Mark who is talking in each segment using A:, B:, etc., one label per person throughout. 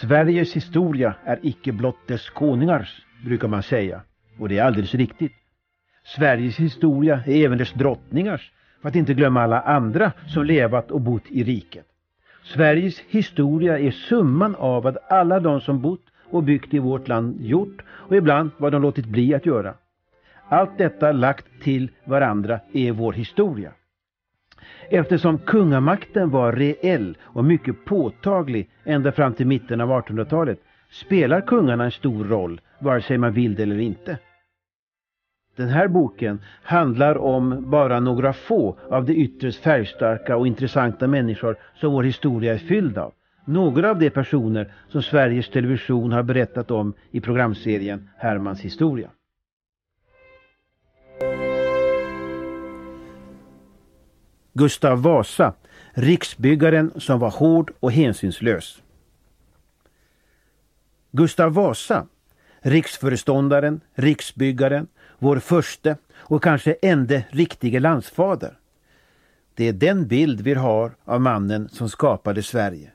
A: Sveriges historia är icke blott dess konungars, brukar man säga. Och det är alldeles riktigt. Sveriges historia är även dess drottningars, för att inte glömma alla andra som levat och bott i riket. Sveriges historia är summan av vad alla de som bott och byggt i vårt land gjort och ibland vad de låtit bli att göra. Allt detta lagt till varandra är vår historia. Eftersom kungamakten var reell och mycket påtaglig ända fram till mitten av 1800-talet spelar kungarna en stor roll, vare sig man vill det eller inte. Den här boken handlar om bara några få av de ytterst färgstarka och intressanta människor som vår historia är fylld av. Några av de personer som Sveriges Television har berättat om i programserien Hermans historia. Gustav Vasa, riksbyggaren som var hård och hänsynslös. Gustav Vasa, riksföreståndaren, riksbyggaren, vår förste och kanske ende riktige landsfader. Det är den bild vi har av mannen som skapade Sverige.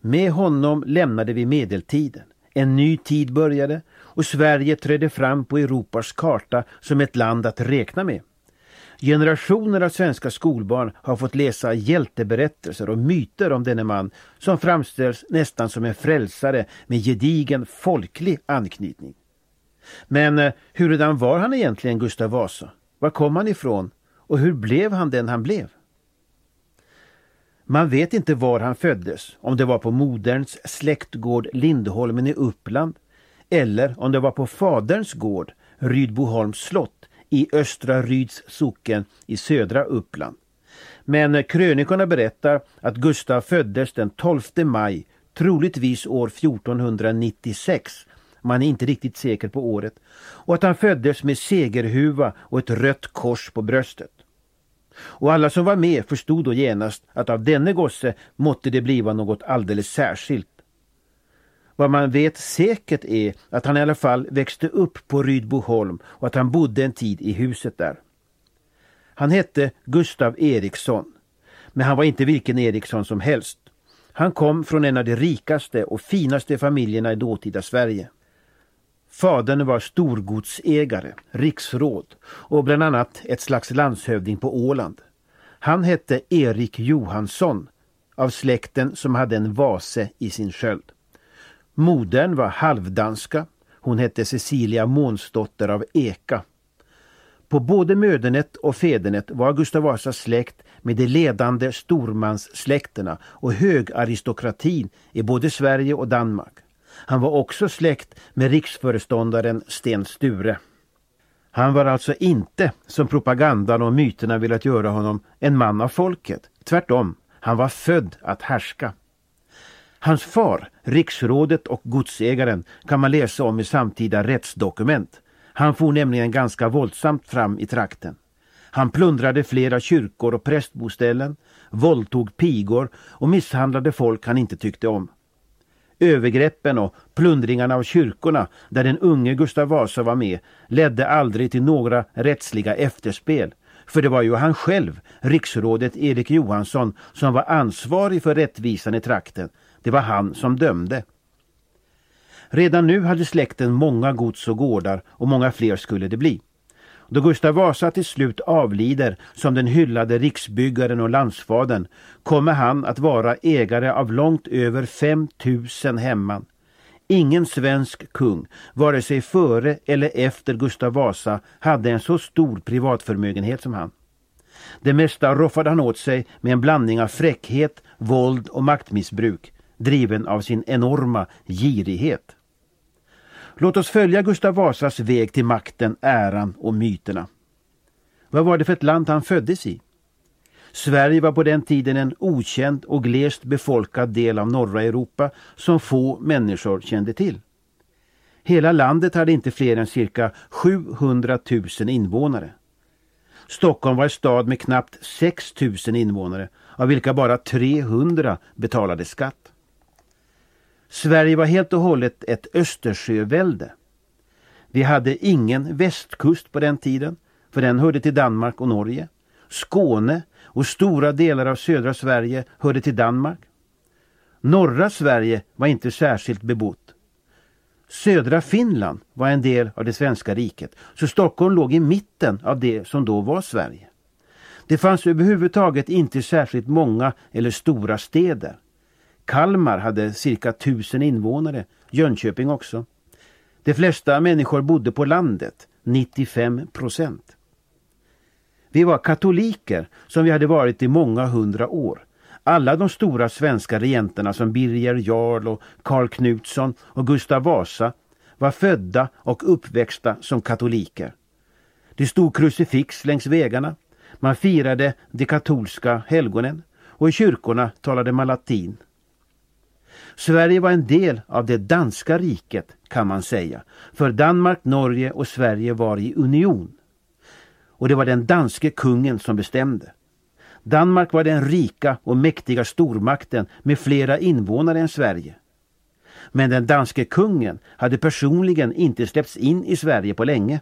A: Med honom lämnade vi medeltiden. En ny tid började och Sverige trädde fram på Europas karta som ett land att räkna med. Generationer av svenska skolbarn har fått läsa hjälteberättelser och myter om denne man som framställs nästan som en frälsare med gedigen folklig anknytning. Men eh, hurudan var han egentligen Gustav Vasa? Var kom han ifrån? Och hur blev han den han blev? Man vet inte var han föddes, om det var på moderns släktgård Lindholmen i Uppland eller om det var på faderns gård Rydboholms slott i Östra Ryds socken i södra Uppland. Men krönikorna berättar att Gustav föddes den 12 maj, troligtvis år 1496. Man är inte riktigt säker på året. Och att han föddes med segerhuva och ett rött kors på bröstet. Och alla som var med förstod då genast att av denne gosse måtte det bliva något alldeles särskilt. Vad man vet säkert är att han i alla fall växte upp på Rydboholm och att han bodde en tid i huset där. Han hette Gustav Eriksson, men han var inte vilken Eriksson som helst. Han kom från en av de rikaste och finaste familjerna i dåtida Sverige. Fadern var storgodsägare, riksråd och bland annat ett slags landshövding på Åland. Han hette Erik Johansson av släkten som hade en vase i sin sköld. Modern var halvdanska. Hon hette Cecilia Månsdotter av Eka. På både mödernet och fädernet var Gustav Vasas släkt med de ledande stormanssläkterna och högaristokratin i både Sverige och Danmark. Han var också släkt med riksföreståndaren Sten Sture. Han var alltså inte, som propagandan och myterna velat göra honom, en man av folket. Tvärtom, han var född att härska. Hans far, riksrådet och godsägaren kan man läsa om i samtida rättsdokument. Han for nämligen ganska våldsamt fram i trakten. Han plundrade flera kyrkor och prästboställen, våldtog pigor och misshandlade folk han inte tyckte om. Övergreppen och plundringarna av kyrkorna där den unge Gustav Vasa var med ledde aldrig till några rättsliga efterspel. För det var ju han själv, riksrådet Erik Johansson, som var ansvarig för rättvisan i trakten. Det var han som dömde. Redan nu hade släkten många gods och gårdar och många fler skulle det bli. Då Gustav Vasa till slut avlider som den hyllade riksbyggaren och landsfadern kommer han att vara ägare av långt över 5000 hemman. Ingen svensk kung, vare sig före eller efter Gustav Vasa, hade en så stor privatförmögenhet som han. Det mesta roffade han åt sig med en blandning av fräckhet, våld och maktmissbruk, driven av sin enorma girighet. Låt oss följa Gustav Vasas väg till makten, äran och myterna. Vad var det för ett land han föddes i? Sverige var på den tiden en okänd och glest befolkad del av norra Europa som få människor kände till. Hela landet hade inte fler än cirka 700 000 invånare. Stockholm var en stad med knappt 6 000 invånare av vilka bara 300 betalade skatt. Sverige var helt och hållet ett Östersjövälde. Vi hade ingen västkust på den tiden, för den hörde till Danmark och Norge. Skåne och stora delar av södra Sverige hörde till Danmark. Norra Sverige var inte särskilt bebott. Södra Finland var en del av det svenska riket, så Stockholm låg i mitten av det som då var Sverige. Det fanns överhuvudtaget inte särskilt många eller stora städer. Kalmar hade cirka tusen invånare, Jönköping också. De flesta människor bodde på landet, 95 procent. Vi var katoliker som vi hade varit i många hundra år. Alla de stora svenska regenterna som Birger Jarl och Karl Knutsson och Gustav Vasa var födda och uppväxta som katoliker. Det stod krucifix längs vägarna. Man firade de katolska helgonen och i kyrkorna talade man latin. Sverige var en del av det danska riket kan man säga. För Danmark, Norge och Sverige var i union. Och det var den danske kungen som bestämde. Danmark var den rika och mäktiga stormakten med flera invånare än Sverige. Men den danske kungen hade personligen inte släppts in i Sverige på länge.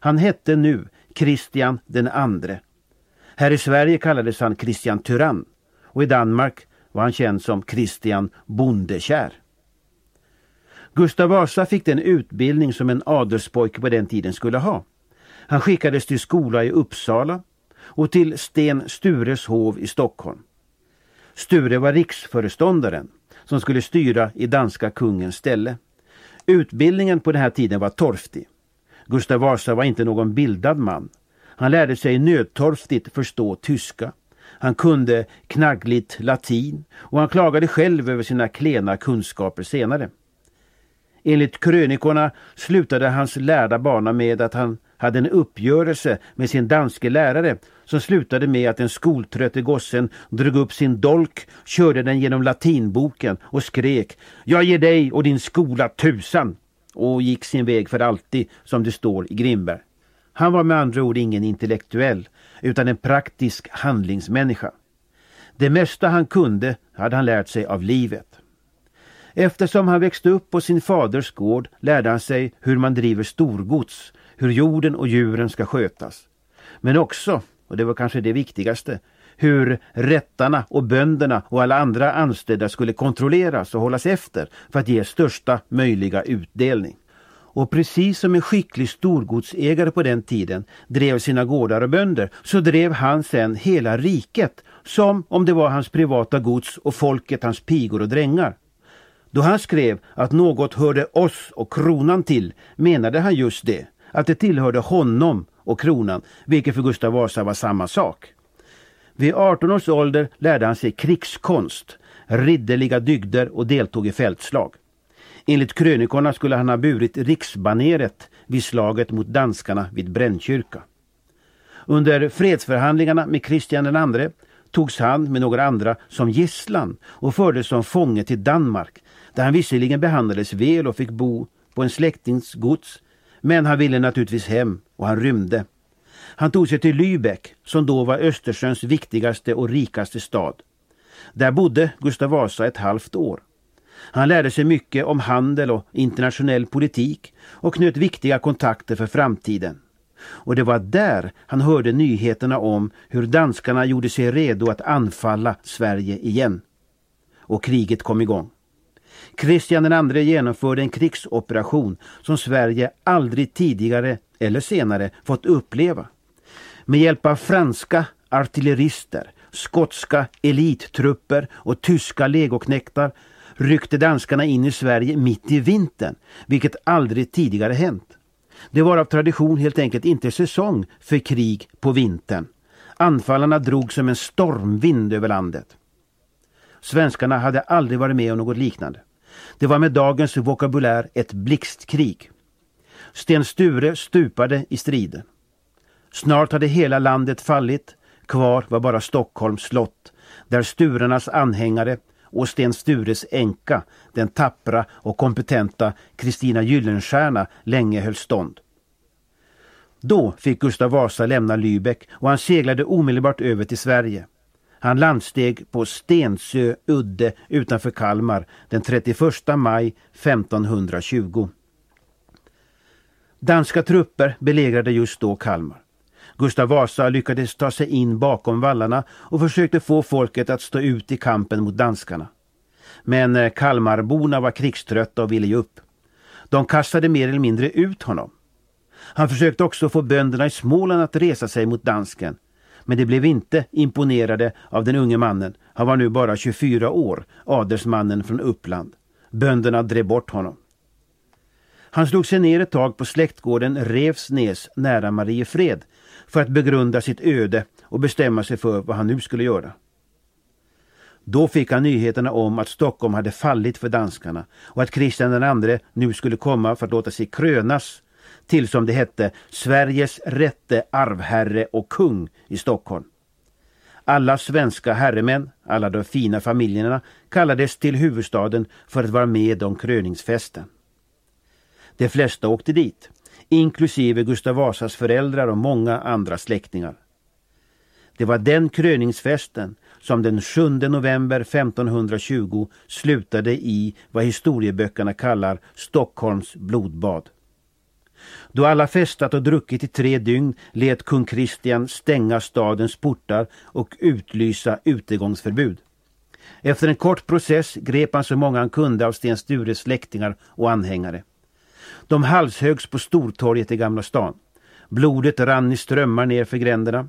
A: Han hette nu Kristian den andre. Här i Sverige kallades han Kristian Tyrann och i Danmark var han känd som Kristian Bondekär. Gustav Vasa fick den utbildning som en adelspojke på den tiden skulle ha. Han skickades till skola i Uppsala och till Sten Stures hov i Stockholm. Sture var riksföreståndaren som skulle styra i danska kungens ställe. Utbildningen på den här tiden var torftig. Gustav Vasa var inte någon bildad man. Han lärde sig nödtorftigt förstå tyska. Han kunde knaggligt latin och han klagade själv över sina klena kunskaper senare. Enligt krönikorna slutade hans lärda bana med att han hade en uppgörelse med sin danske lärare som slutade med att den skoltrötte gossen drog upp sin dolk, körde den genom latinboken och skrek Jag ger dig och din skola tusan och gick sin väg för alltid som det står i Grimberg. Han var med andra ord ingen intellektuell utan en praktisk handlingsmänniska. Det mesta han kunde hade han lärt sig av livet. Eftersom han växte upp på sin faders gård lärde han sig hur man driver storgods, hur jorden och djuren ska skötas. Men också, och det var kanske det viktigaste, hur rättarna och bönderna och alla andra anställda skulle kontrolleras och hållas efter för att ge största möjliga utdelning. Och precis som en skicklig storgodsägare på den tiden drev sina gårdar och bönder så drev han sen hela riket som om det var hans privata gods och folket hans pigor och drängar. Då han skrev att något hörde oss och kronan till menade han just det, att det tillhörde honom och kronan, vilket för Gustav Vasa var samma sak. Vid 18 års ålder lärde han sig krigskonst, ridderliga dygder och deltog i fältslag. Enligt krönikorna skulle han ha burit riksbaneret vid slaget mot danskarna vid Brännkyrka. Under fredsförhandlingarna med Kristian II togs han med några andra som gisslan och fördes som fånge till Danmark där han visserligen behandlades väl och fick bo på en släktings gods men han ville naturligtvis hem och han rymde. Han tog sig till Lübeck som då var Östersjöns viktigaste och rikaste stad. Där bodde Gustav Vasa ett halvt år. Han lärde sig mycket om handel och internationell politik och knöt viktiga kontakter för framtiden. Och det var där han hörde nyheterna om hur danskarna gjorde sig redo att anfalla Sverige igen. Och kriget kom igång. Kristian II genomförde en krigsoperation som Sverige aldrig tidigare eller senare fått uppleva. Med hjälp av franska artillerister, skotska elittrupper och tyska legoknektar ryckte danskarna in i Sverige mitt i vintern, vilket aldrig tidigare hänt. Det var av tradition helt enkelt inte säsong för krig på vintern. Anfallarna drog som en stormvind över landet. Svenskarna hade aldrig varit med om något liknande. Det var med dagens vokabulär ett blixtkrig. Sten Sture stupade i striden. Snart hade hela landet fallit. Kvar var bara Stockholms slott där Sturarnas anhängare och Sten Stures änka, den tappra och kompetenta Kristina Gyllenstierna, länge höll stånd. Då fick Gustav Vasa lämna Lübeck och han seglade omedelbart över till Sverige. Han landsteg på Stensö udde utanför Kalmar den 31 maj 1520. Danska trupper belägrade just då Kalmar. Gustav Vasa lyckades ta sig in bakom vallarna och försökte få folket att stå ut i kampen mot danskarna. Men eh, Kalmarborna var krigströtta och ville ge upp. De kastade mer eller mindre ut honom. Han försökte också få bönderna i Småland att resa sig mot dansken. Men de blev inte imponerade av den unge mannen. Han var nu bara 24 år, adelsmannen från Uppland. Bönderna drev bort honom. Han slog sig ner ett tag på släktgården Revsnäs nära Mariefred för att begrunda sitt öde och bestämma sig för vad han nu skulle göra. Då fick han nyheterna om att Stockholm hade fallit för danskarna och att Kristian II nu skulle komma för att låta sig krönas till som det hette Sveriges rätte arvherre och kung i Stockholm. Alla svenska herremän, alla de fina familjerna kallades till huvudstaden för att vara med om kröningsfesten. De flesta åkte dit, inklusive Gustav Vasas föräldrar och många andra släktingar. Det var den kröningsfesten som den 7 november 1520 slutade i vad historieböckerna kallar Stockholms blodbad. Då alla festat och druckit i tre dygn lät kung Kristian stänga stadens portar och utlysa utegångsförbud. Efter en kort process grep han så många han kunde av Sten Stures släktingar och anhängare. De halshögs på Stortorget i Gamla stan. Blodet rann i strömmar ner för gränderna.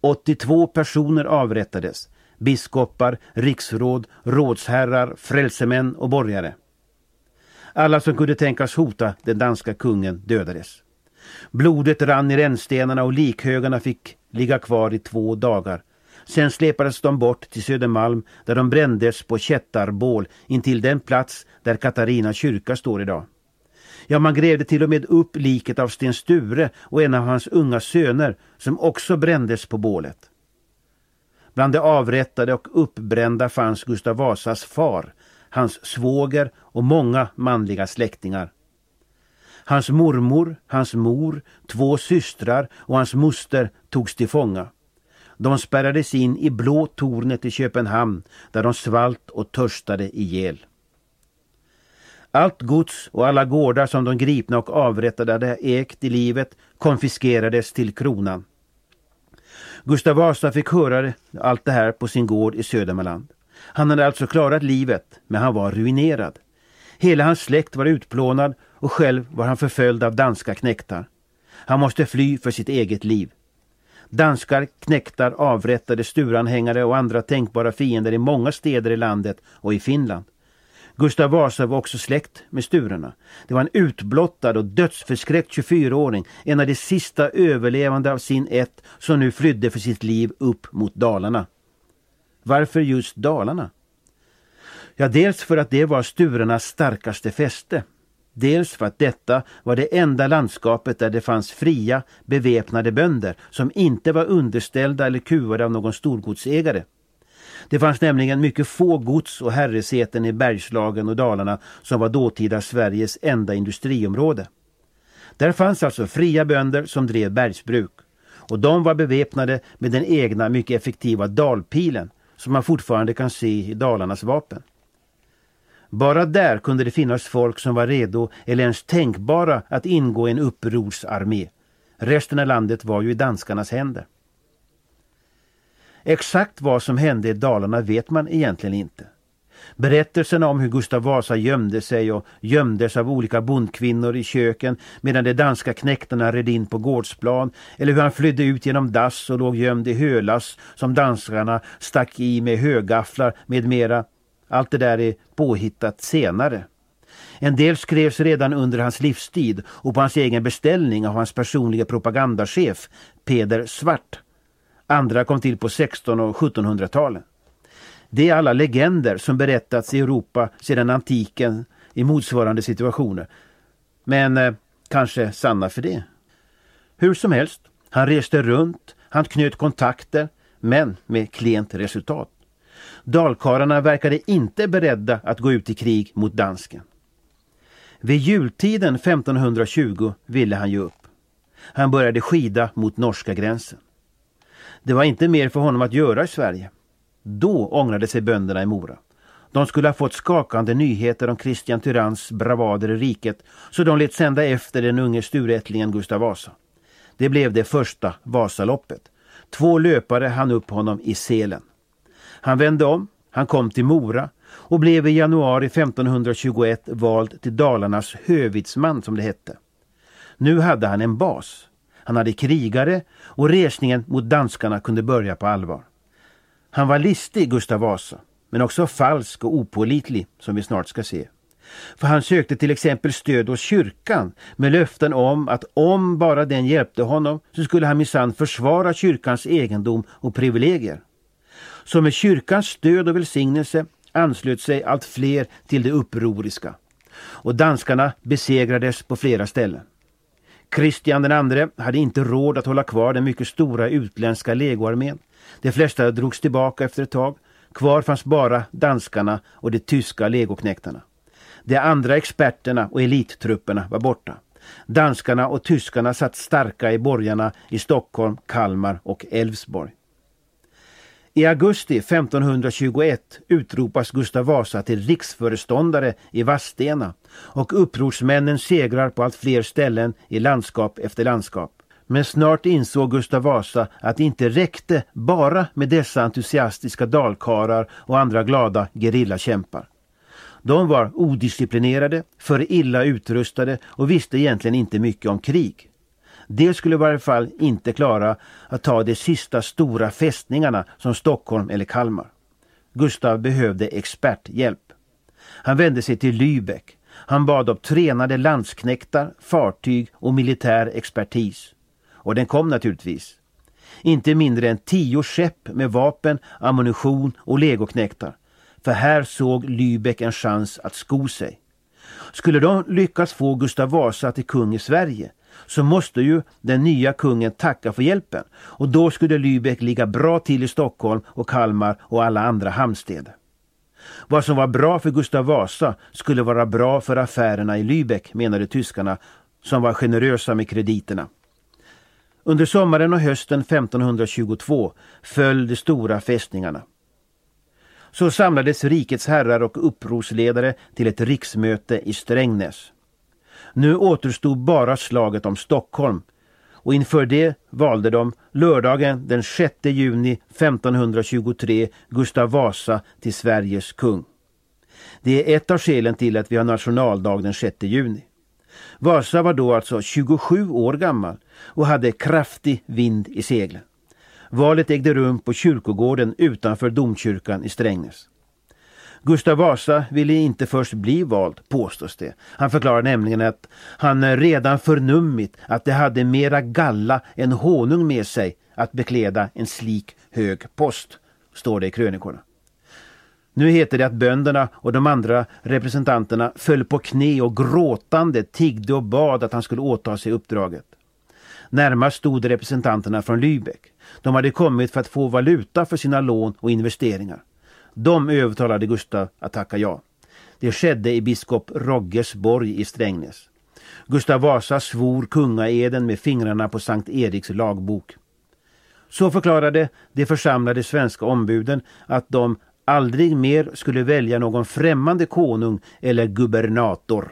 A: 82 personer avrättades. Biskopar, riksråd, rådsherrar, frälsemän och borgare. Alla som kunde tänkas hota den danska kungen dödades. Blodet rann i rännstenarna och likhögarna fick ligga kvar i två dagar. Sen släpades de bort till Södermalm där de brändes på kättarbål intill den plats där Katarina kyrka står idag. Ja, man grävde till och med upp liket av Sten Sture och en av hans unga söner som också brändes på bålet. Bland de avrättade och uppbrända fanns Gustav Vasas far, hans svåger och många manliga släktingar. Hans mormor, hans mor, två systrar och hans moster togs till fånga. De spärrades in i Blå tornet i Köpenhamn där de svalt och törstade ihjäl. Allt gods och alla gårdar som de gripna och avrättade hade ägt i livet konfiskerades till kronan. Gustav Vasa fick höra allt det här på sin gård i Södermanland. Han hade alltså klarat livet, men han var ruinerad. Hela hans släkt var utplånad och själv var han förföljd av danska knäktar. Han måste fly för sitt eget liv. Danskar, knäktar avrättade sturanhängare och andra tänkbara fiender i många städer i landet och i Finland. Gustav Vasa var också släkt med Sturarna. Det var en utblottad och dödsförskräckt 24-åring, en av de sista överlevande av sin ett som nu flydde för sitt liv upp mot Dalarna. Varför just Dalarna? Ja, dels för att det var Sturarnas starkaste fäste. Dels för att detta var det enda landskapet där det fanns fria, beväpnade bönder som inte var underställda eller kuvade av någon storgodsägare. Det fanns nämligen mycket få gods och herresäten i Bergslagen och Dalarna som var dåtida Sveriges enda industriområde. Där fanns alltså fria bönder som drev bergsbruk och de var beväpnade med den egna mycket effektiva dalpilen som man fortfarande kan se i Dalarnas vapen. Bara där kunde det finnas folk som var redo eller ens tänkbara att ingå i en upprorsarmé. Resten av landet var ju i danskarnas händer. Exakt vad som hände i Dalarna vet man egentligen inte. Berättelserna om hur Gustav Vasa gömde sig och gömdes av olika bondkvinnor i köken medan de danska knäktarna red in på gårdsplan eller hur han flydde ut genom dass och låg gömd i hölass som danskarna stack i med högafflar med mera. Allt det där är påhittat senare. En del skrevs redan under hans livstid och på hans egen beställning av hans personliga propagandachef Peder Svart Andra kom till på 1600 och 1700-talen. Det är alla legender som berättats i Europa sedan antiken i motsvarande situationer. Men eh, kanske sanna för det. Hur som helst, han reste runt, han knöt kontakter, men med klent resultat. Dalkarlarna verkade inte beredda att gå ut i krig mot dansken. Vid jultiden 1520 ville han ge upp. Han började skida mot norska gränsen. Det var inte mer för honom att göra i Sverige. Då ångrade sig bönderna i Mora. De skulle ha fått skakande nyheter om Kristian Tyranns bravader i riket så de lät sända efter den unge sturättlingen Gustav Vasa. Det blev det första Vasaloppet. Två löpare hann upp honom i selen. Han vände om, han kom till Mora, och blev i januari 1521 vald till Dalarnas hövitsman som det hette. Nu hade han en bas. Han hade krigare och resningen mot danskarna kunde börja på allvar. Han var listig, Gustav Vasa, men också falsk och opålitlig som vi snart ska se. För han sökte till exempel stöd hos kyrkan med löften om att om bara den hjälpte honom så skulle han minsann försvara kyrkans egendom och privilegier. Så med kyrkans stöd och välsignelse anslöt sig allt fler till det upproriska. Och danskarna besegrades på flera ställen. Kristian II hade inte råd att hålla kvar den mycket stora utländska legoarmén. De flesta drogs tillbaka efter ett tag. Kvar fanns bara danskarna och de tyska legoknektarna. De andra experterna och elittrupperna var borta. Danskarna och tyskarna satt starka i borgarna i Stockholm, Kalmar och Älvsborg. I augusti 1521 utropas Gustav Vasa till riksföreståndare i Vadstena och upprorsmännen segrar på allt fler ställen i landskap efter landskap. Men snart insåg Gustav Vasa att det inte räckte bara med dessa entusiastiska dalkarar och andra glada gerillakämpar. De var odisciplinerade, för illa utrustade och visste egentligen inte mycket om krig. Det skulle i varje fall inte klara att ta de sista stora fästningarna som Stockholm eller Kalmar. Gustav behövde experthjälp. Han vände sig till Lübeck. Han bad om tränade landsknektar, fartyg och militär expertis. Och den kom naturligtvis. Inte mindre än tio skepp med vapen, ammunition och legoknektar. För här såg Lübeck en chans att sko sig. Skulle de lyckas få Gustav Vasa till kung i Sverige så måste ju den nya kungen tacka för hjälpen och då skulle Lübeck ligga bra till i Stockholm och Kalmar och alla andra hamnstäder. Vad som var bra för Gustav Vasa skulle vara bra för affärerna i Lübeck menade tyskarna som var generösa med krediterna. Under sommaren och hösten 1522 föll de stora fästningarna. Så samlades rikets herrar och upprorsledare till ett riksmöte i Strängnäs. Nu återstod bara slaget om Stockholm och inför det valde de lördagen den 6 juni 1523 Gustav Vasa till Sveriges kung. Det är ett av skälen till att vi har nationaldag den 6 juni. Vasa var då alltså 27 år gammal och hade kraftig vind i seglen. Valet ägde rum på kyrkogården utanför domkyrkan i Strängnäs. Gustav Vasa ville inte först bli vald, påstås det. Han förklarar nämligen att han redan förnummit att det hade mera galla än honung med sig att bekläda en slik hög post, står det i krönikorna. Nu heter det att bönderna och de andra representanterna föll på knä och gråtande tiggde och bad att han skulle åta sig uppdraget. Närmast stod representanterna från Lübeck. De hade kommit för att få valuta för sina lån och investeringar. De övertalade Gustav att tacka ja. Det skedde i biskop Rogges borg i Strängnäs. Gustav Vasa svor kungaeden med fingrarna på Sankt Eriks lagbok. Så förklarade de församlade svenska ombuden att de aldrig mer skulle välja någon främmande konung eller gubernator.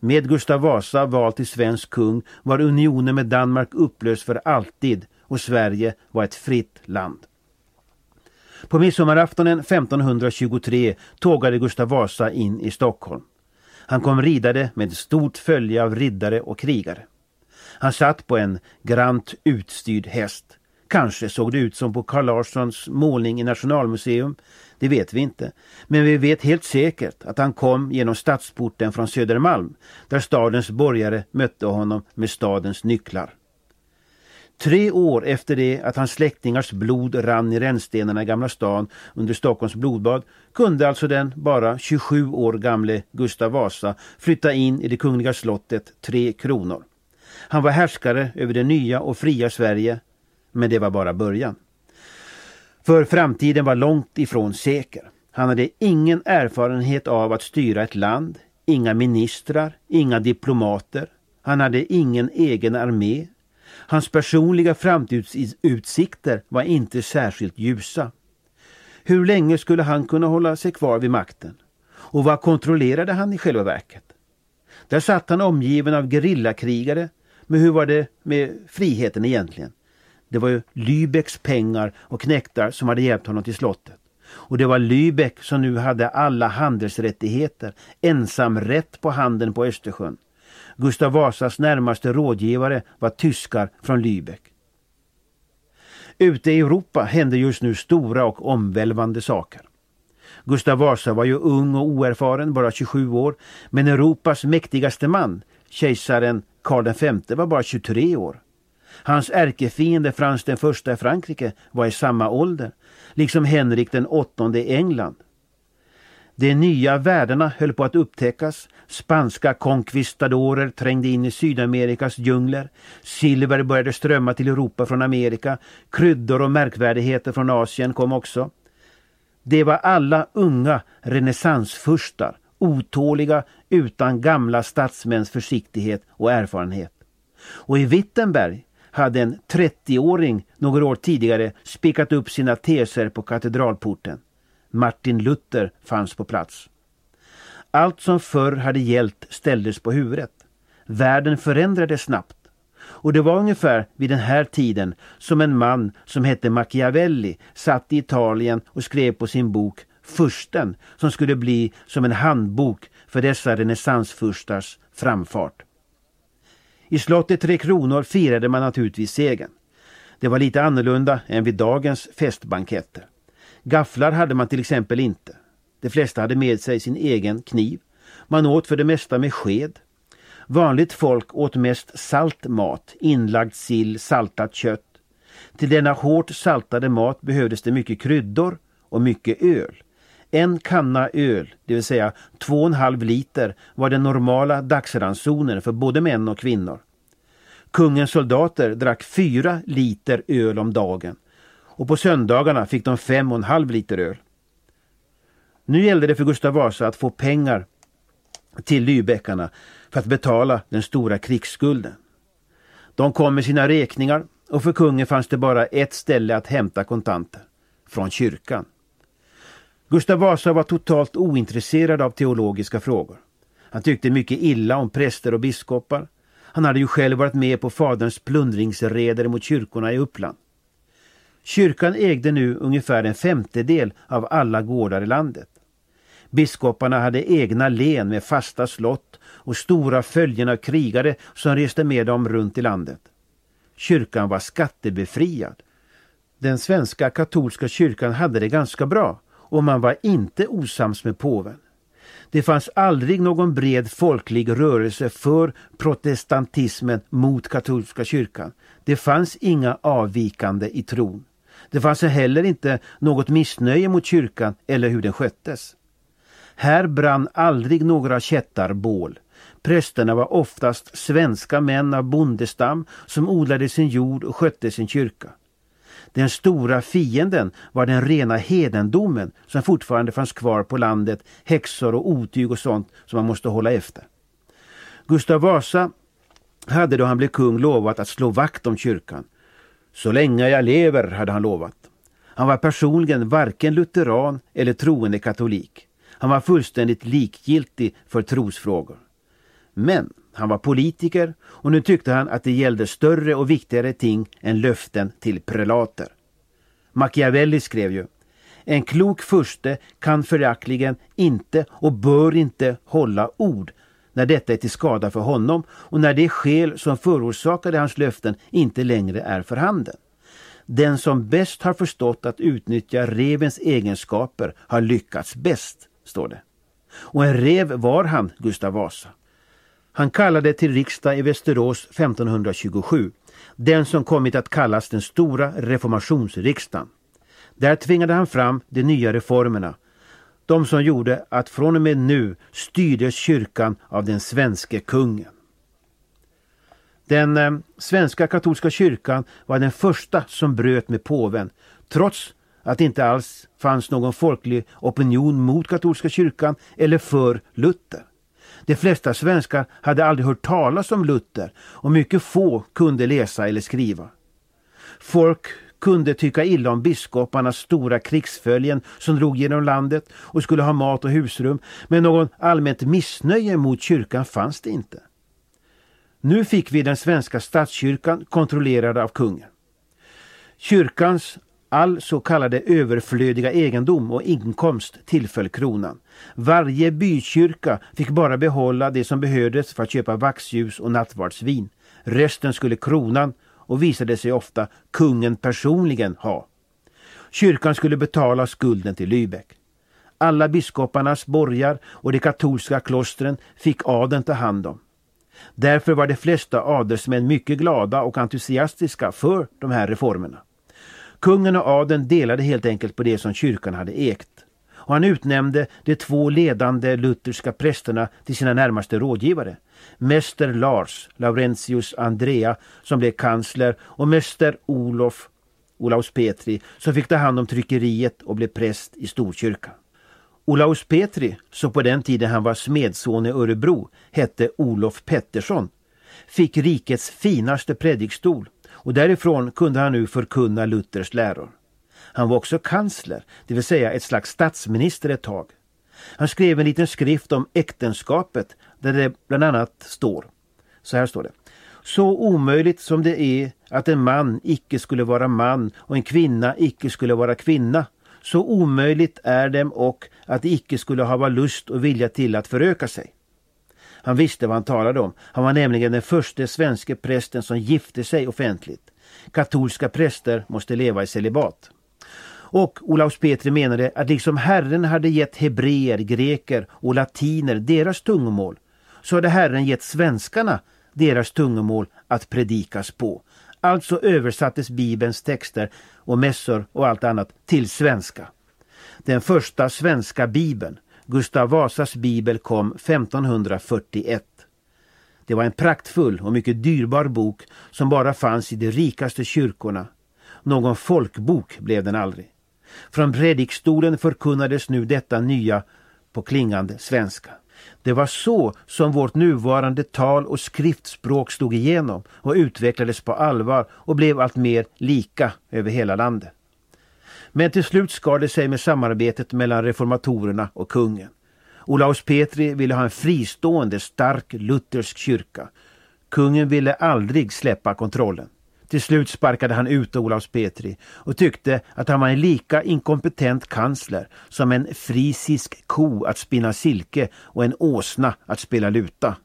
A: Med Gustav Vasa vald till svensk kung var unionen med Danmark upplöst för alltid och Sverige var ett fritt land. På midsommaraftonen 1523 tågade Gustav Vasa in i Stockholm. Han kom ridade med ett stort följe av riddare och krigare. Han satt på en grant utstyrd häst. Kanske såg det ut som på Carl Larssons målning i Nationalmuseum. Det vet vi inte. Men vi vet helt säkert att han kom genom stadsporten från Södermalm där stadens borgare mötte honom med stadens nycklar. Tre år efter det att hans släktingars blod rann i rännstenarna i Gamla stan under Stockholms blodbad kunde alltså den bara 27 år gamle Gustav Vasa flytta in i det kungliga slottet Tre Kronor. Han var härskare över det nya och fria Sverige, men det var bara början. För framtiden var långt ifrån säker. Han hade ingen erfarenhet av att styra ett land, inga ministrar, inga diplomater. Han hade ingen egen armé, Hans personliga framtidsutsikter var inte särskilt ljusa. Hur länge skulle han kunna hålla sig kvar vid makten? Och vad kontrollerade han i själva verket? Där satt han omgiven av gerillakrigare, men hur var det med friheten egentligen? Det var ju Lübecks pengar och knäktar som hade hjälpt honom till slottet. Och det var Lübeck som nu hade alla handelsrättigheter, ensamrätt på handeln på Östersjön. Gustav Vasas närmaste rådgivare var tyskar från Lübeck. Ute i Europa hände just nu stora och omvälvande saker. Gustav Vasa var ju ung och oerfaren, bara 27 år, men Europas mäktigaste man, kejsaren Karl V, var bara 23 år. Hans ärkefiende Frans I i Frankrike var i samma ålder, liksom Henrik VIII i England. De nya värdena höll på att upptäckas. Spanska konkvistadorer trängde in i Sydamerikas djungler. Silver började strömma till Europa från Amerika. Kryddor och märkvärdigheter från Asien kom också. Det var alla unga renässansfurstar, otåliga utan gamla statsmäns försiktighet och erfarenhet. Och i Wittenberg hade en 30-åring några år tidigare spikat upp sina teser på katedralporten. Martin Luther fanns på plats. Allt som förr hade gällt ställdes på huvudet. Världen förändrades snabbt. Och det var ungefär vid den här tiden som en man som hette Machiavelli satt i Italien och skrev på sin bok Fursten som skulle bli som en handbok för dessa renässansfurstars framfart. I slottet Tre Kronor firade man naturligtvis segern. Det var lite annorlunda än vid dagens festbanketter. Gafflar hade man till exempel inte. De flesta hade med sig sin egen kniv. Man åt för det mesta med sked. Vanligt folk åt mest salt mat, inlagd sill, saltat kött. Till denna hårt saltade mat behövdes det mycket kryddor och mycket öl. En kanna öl, det vill säga två och en halv liter, var den normala dagsransonen för både män och kvinnor. Kungens soldater drack fyra liter öl om dagen och på söndagarna fick de fem och en halv liter öl. Nu gällde det för Gustav Vasa att få pengar till Lybäckarna för att betala den stora krigsskulden. De kom med sina räkningar och för kungen fanns det bara ett ställe att hämta kontanter. Från kyrkan. Gustav Vasa var totalt ointresserad av teologiska frågor. Han tyckte mycket illa om präster och biskopar. Han hade ju själv varit med på faderns plundringsreder mot kyrkorna i Uppland. Kyrkan ägde nu ungefär en femtedel av alla gårdar i landet. Biskoparna hade egna len med fasta slott och stora följen av krigare som reste med dem runt i landet. Kyrkan var skattebefriad. Den svenska katolska kyrkan hade det ganska bra och man var inte osams med påven. Det fanns aldrig någon bred folklig rörelse för protestantismen mot katolska kyrkan. Det fanns inga avvikande i tron. Det fanns heller inte något missnöje mot kyrkan eller hur den sköttes. Här brann aldrig några kättarbål. Prästerna var oftast svenska män av bondestam som odlade sin jord och skötte sin kyrka. Den stora fienden var den rena hedendomen som fortfarande fanns kvar på landet, häxor och otyg och sånt som man måste hålla efter. Gustav Vasa hade då han blev kung lovat att slå vakt om kyrkan. Så länge jag lever, hade han lovat. Han var personligen varken lutheran eller troende katolik. Han var fullständigt likgiltig för trosfrågor. Men han var politiker och nu tyckte han att det gällde större och viktigare ting än löften till prelater. Machiavelli skrev ju En klok furste kan föraktligen inte och bör inte hålla ord när detta är till skada för honom och när det skäl som förorsakade hans löften inte längre är för handen. Den som bäst har förstått att utnyttja revens egenskaper har lyckats bäst, står det. Och en rev var han, Gustav Vasa. Han kallade till riksdag i Västerås 1527, den som kommit att kallas den stora reformationsriksdagen. Där tvingade han fram de nya reformerna, de som gjorde att från och med nu styrdes kyrkan av den svenske kungen. Den eh, svenska katolska kyrkan var den första som bröt med påven, trots att det inte alls fanns någon folklig opinion mot katolska kyrkan eller för Luther. De flesta svenskar hade aldrig hört talas om Luther och mycket få kunde läsa eller skriva. Folk kunde tycka illa om biskoparnas stora krigsföljen som drog genom landet och skulle ha mat och husrum, men någon allmänt missnöje mot kyrkan fanns det inte. Nu fick vi den svenska statskyrkan kontrollerad av kungen. Kyrkans All så kallade överflödiga egendom och inkomst tillföll kronan. Varje bykyrka fick bara behålla det som behövdes för att köpa vaxljus och nattvardsvin. Resten skulle kronan och visade sig ofta kungen personligen ha. Kyrkan skulle betala skulden till Lübeck. Alla biskoparnas borgar och de katolska klostren fick adeln ta hand om. Därför var de flesta adelsmän mycket glada och entusiastiska för de här reformerna. Kungen och adeln delade helt enkelt på det som kyrkan hade ägt. Och han utnämnde de två ledande lutherska prästerna till sina närmaste rådgivare. Mäster Lars, Laurentius Andrea, som blev kansler och mäster Olof, Olaus Petri, som fick ta hand om tryckeriet och blev präst i Storkyrkan. Olaus Petri, som på den tiden han var smedson i Örebro, hette Olof Pettersson, fick rikets finaste predikstol och därifrån kunde han nu förkunna Luthers läror. Han var också kansler, det vill säga ett slags statsminister ett tag. Han skrev en liten skrift om äktenskapet där det bland annat står, så här står det. Så omöjligt som det är att en man icke skulle vara man och en kvinna icke skulle vara kvinna, så omöjligt är dem och att de icke skulle hava lust och vilja till att föröka sig. Han visste vad han talade om. Han var nämligen den första svenska prästen som gifte sig offentligt. Katolska präster måste leva i celibat. Och Olaus Petri menade att liksom Herren hade gett hebreer, greker och latiner deras tungomål så hade Herren gett svenskarna deras tungomål att predikas på. Alltså översattes Bibelns texter och mässor och allt annat till svenska. Den första svenska bibeln, Gustav Vasas bibel, kom 1541. Det var en praktfull och mycket dyrbar bok som bara fanns i de rikaste kyrkorna. Någon folkbok blev den aldrig. Från predikstolen förkunnades nu detta nya på klingande svenska. Det var så som vårt nuvarande tal och skriftspråk slog igenom och utvecklades på allvar och blev allt mer lika över hela landet. Men till slut skar det sig med samarbetet mellan reformatorerna och kungen. Olaus Petri ville ha en fristående, stark luthersk kyrka. Kungen ville aldrig släppa kontrollen. Till slut sparkade han ut Olaus Petri och tyckte att han var en lika inkompetent kansler som en frisisk ko att spinna silke och en åsna att spela luta.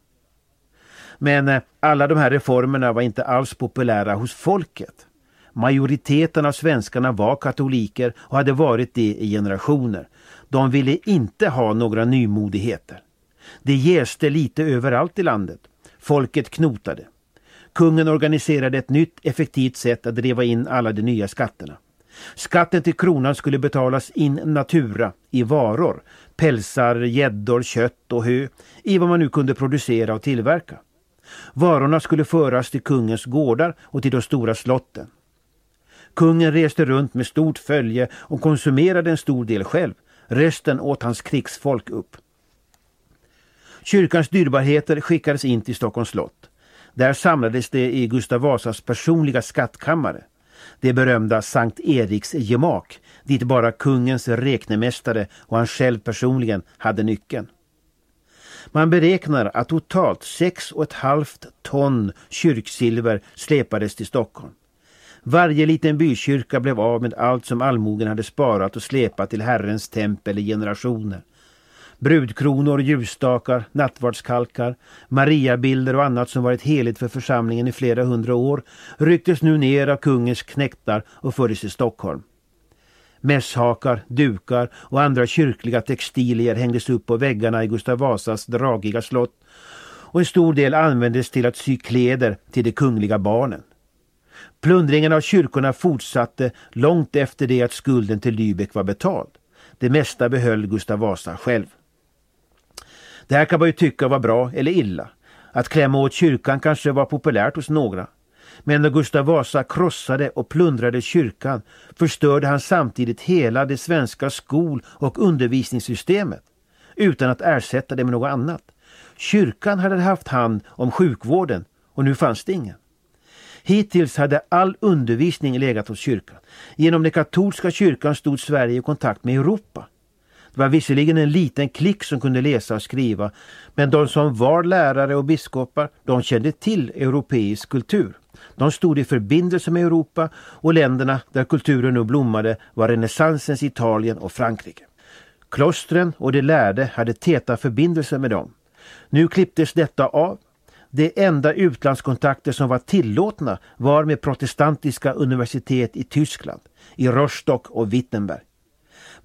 A: Men eh, alla de här reformerna var inte alls populära hos folket. Majoriteten av svenskarna var katoliker och hade varit det i generationer. De ville inte ha några nymodigheter. Det jäste lite överallt i landet. Folket knotade. Kungen organiserade ett nytt effektivt sätt att driva in alla de nya skatterna. Skatten till kronan skulle betalas in natura, i varor, pälsar, gäddor, kött och hö, i vad man nu kunde producera och tillverka. Varorna skulle föras till kungens gårdar och till de stora slotten. Kungen reste runt med stort följe och konsumerade en stor del själv. Resten åt hans krigsfolk upp. Kyrkans dyrbarheter skickades in till Stockholms slott. Där samlades det i Gustav Vasas personliga skattkammare. Det berömda Sankt Eriks gemak, dit bara kungens räknemästare och han själv personligen hade nyckeln. Man beräknar att totalt 6,5 ton kyrksilver släpades till Stockholm. Varje liten bykyrka blev av med allt som allmogen hade sparat och släpat till Herrens tempel i generationer. Brudkronor, ljusstakar, nattvardskalkar, Mariabilder och annat som varit heligt för församlingen i flera hundra år rycktes nu ner av kungens knäktar och fördes till Stockholm. Mässhakar, dukar och andra kyrkliga textilier hängdes upp på väggarna i Gustav Vasas dragiga slott och en stor del användes till att sy kläder till de kungliga barnen. Plundringen av kyrkorna fortsatte långt efter det att skulden till Lübeck var betald. Det mesta behöll Gustav Vasa själv. Det här kan man ju tycka var bra eller illa. Att klämma åt kyrkan kanske var populärt hos några. Men när Gustav Vasa krossade och plundrade kyrkan förstörde han samtidigt hela det svenska skol- och undervisningssystemet utan att ersätta det med något annat. Kyrkan hade haft hand om sjukvården och nu fanns det ingen. Hittills hade all undervisning legat hos kyrkan. Genom den katolska kyrkan stod Sverige i kontakt med Europa. Det var visserligen en liten klick som kunde läsa och skriva, men de som var lärare och biskopar, de kände till europeisk kultur. De stod i förbindelse med Europa och länderna där kulturen nu blommade var renässansens Italien och Frankrike. Klostren och de lärde hade täta förbindelser med dem. Nu klipptes detta av. De enda utlandskontakter som var tillåtna var med protestantiska universitet i Tyskland, i Rostock och Wittenberg.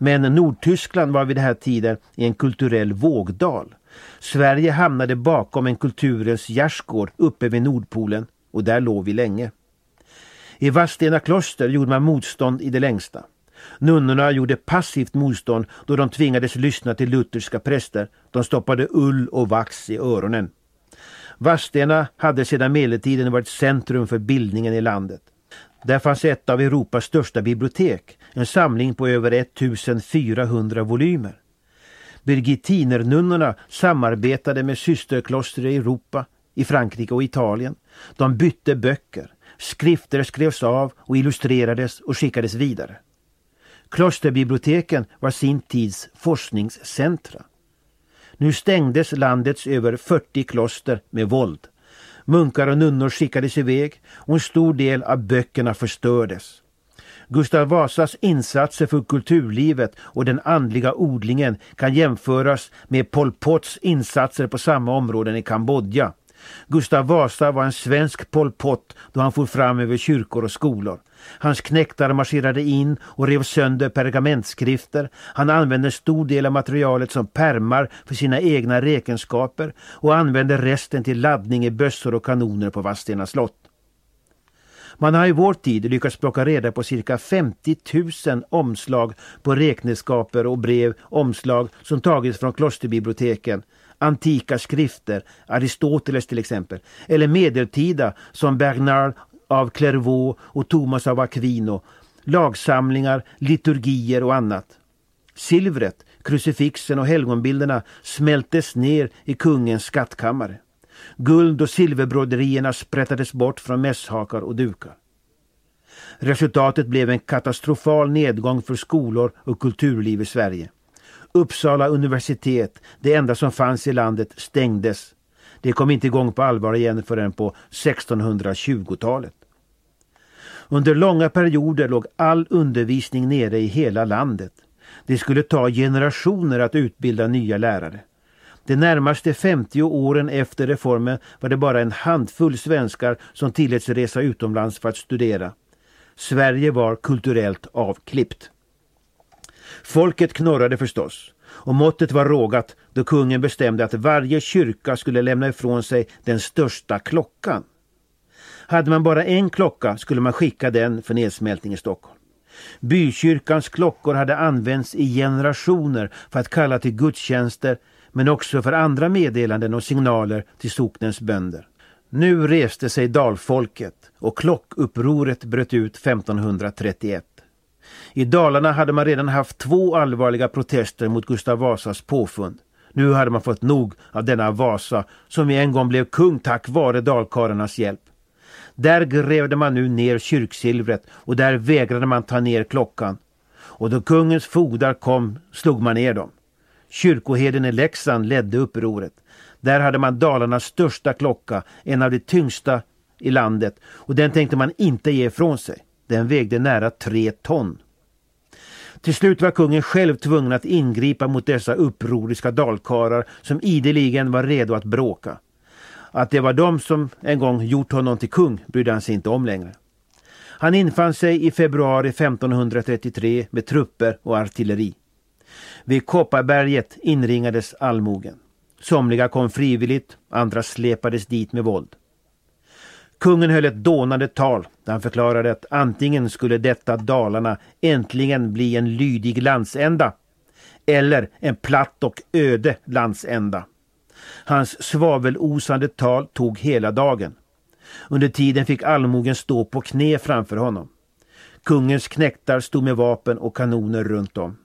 A: Men Nordtyskland var vid den här tiden i en kulturell vågdal. Sverige hamnade bakom en kulturens gärdsgård uppe vid Nordpolen och där låg vi länge. I Vadstena kloster gjorde man motstånd i det längsta. Nunnorna gjorde passivt motstånd då de tvingades lyssna till lutherska präster. De stoppade ull och vax i öronen. Vadstena hade sedan medeltiden varit centrum för bildningen i landet. Där fanns ett av Europas största bibliotek, en samling på över 1400 volymer. Birgittinernunnorna samarbetade med systerkloster i Europa, i Frankrike och Italien. De bytte böcker. Skrifter skrevs av och illustrerades och skickades vidare. Klosterbiblioteken var sin tids forskningscentra. Nu stängdes landets över 40 kloster med våld. Munkar och nunnor skickades iväg och en stor del av böckerna förstördes. Gustav Vasas insatser för kulturlivet och den andliga odlingen kan jämföras med Pol Pots insatser på samma områden i Kambodja. Gustav Vasa var en svensk Pol Pot då han for fram över kyrkor och skolor. Hans knektar marscherade in och rev sönder pergamentskrifter. Han använde en stor del av materialet som permar för sina egna räkenskaper och använde resten till laddning i bössor och kanoner på Vadstena slott. Man har i vår tid lyckats plocka reda på cirka 50 000 omslag på räkenskaper och brev, omslag som tagits från klosterbiblioteken antika skrifter, Aristoteles till exempel, eller medeltida som Bernard av Clairvaux och Thomas av Aquino, lagsamlingar, liturgier och annat. Silvret, krucifixen och helgonbilderna smältes ner i kungens skattkammare. Guld och silverbroderierna sprättades bort från mässhakar och dukar. Resultatet blev en katastrofal nedgång för skolor och kulturliv i Sverige. Uppsala universitet, det enda som fanns i landet, stängdes. Det kom inte igång på allvar igen förrän på 1620-talet. Under långa perioder låg all undervisning nere i hela landet. Det skulle ta generationer att utbilda nya lärare. De närmaste 50 åren efter reformen var det bara en handfull svenskar som tilläts resa utomlands för att studera. Sverige var kulturellt avklippt. Folket knorrade förstås och måttet var rågat då kungen bestämde att varje kyrka skulle lämna ifrån sig den största klockan. Hade man bara en klocka skulle man skicka den för nedsmältning i Stockholm. Bykyrkans klockor hade använts i generationer för att kalla till gudstjänster men också för andra meddelanden och signaler till socknens bönder. Nu reste sig dalfolket och klockupproret bröt ut 1531. I Dalarna hade man redan haft två allvarliga protester mot Gustav Vasas påfund. Nu hade man fått nog av denna Vasa som en gång blev kung tack vare dalkarlarnas hjälp. Där grävde man nu ner kyrksilvret och där vägrade man ta ner klockan. Och då kungens fogdar kom slog man ner dem. Kyrkoheden i Leksand ledde upproret. Där hade man Dalarnas största klocka, en av de tyngsta i landet och den tänkte man inte ge ifrån sig. Den vägde nära tre ton. Till slut var kungen själv tvungen att ingripa mot dessa upproriska dalkarar som ideligen var redo att bråka. Att det var de som en gång gjort honom till kung brydde han sig inte om längre. Han infann sig i februari 1533 med trupper och artilleri. Vid Kopparberget inringades allmogen. Somliga kom frivilligt, andra släpades dit med våld. Kungen höll ett dånande tal där han förklarade att antingen skulle detta Dalarna äntligen bli en lydig landsända eller en platt och öde landsända. Hans svavelosande tal tog hela dagen. Under tiden fick allmogen stå på knä framför honom. Kungens knäktar stod med vapen och kanoner runt om.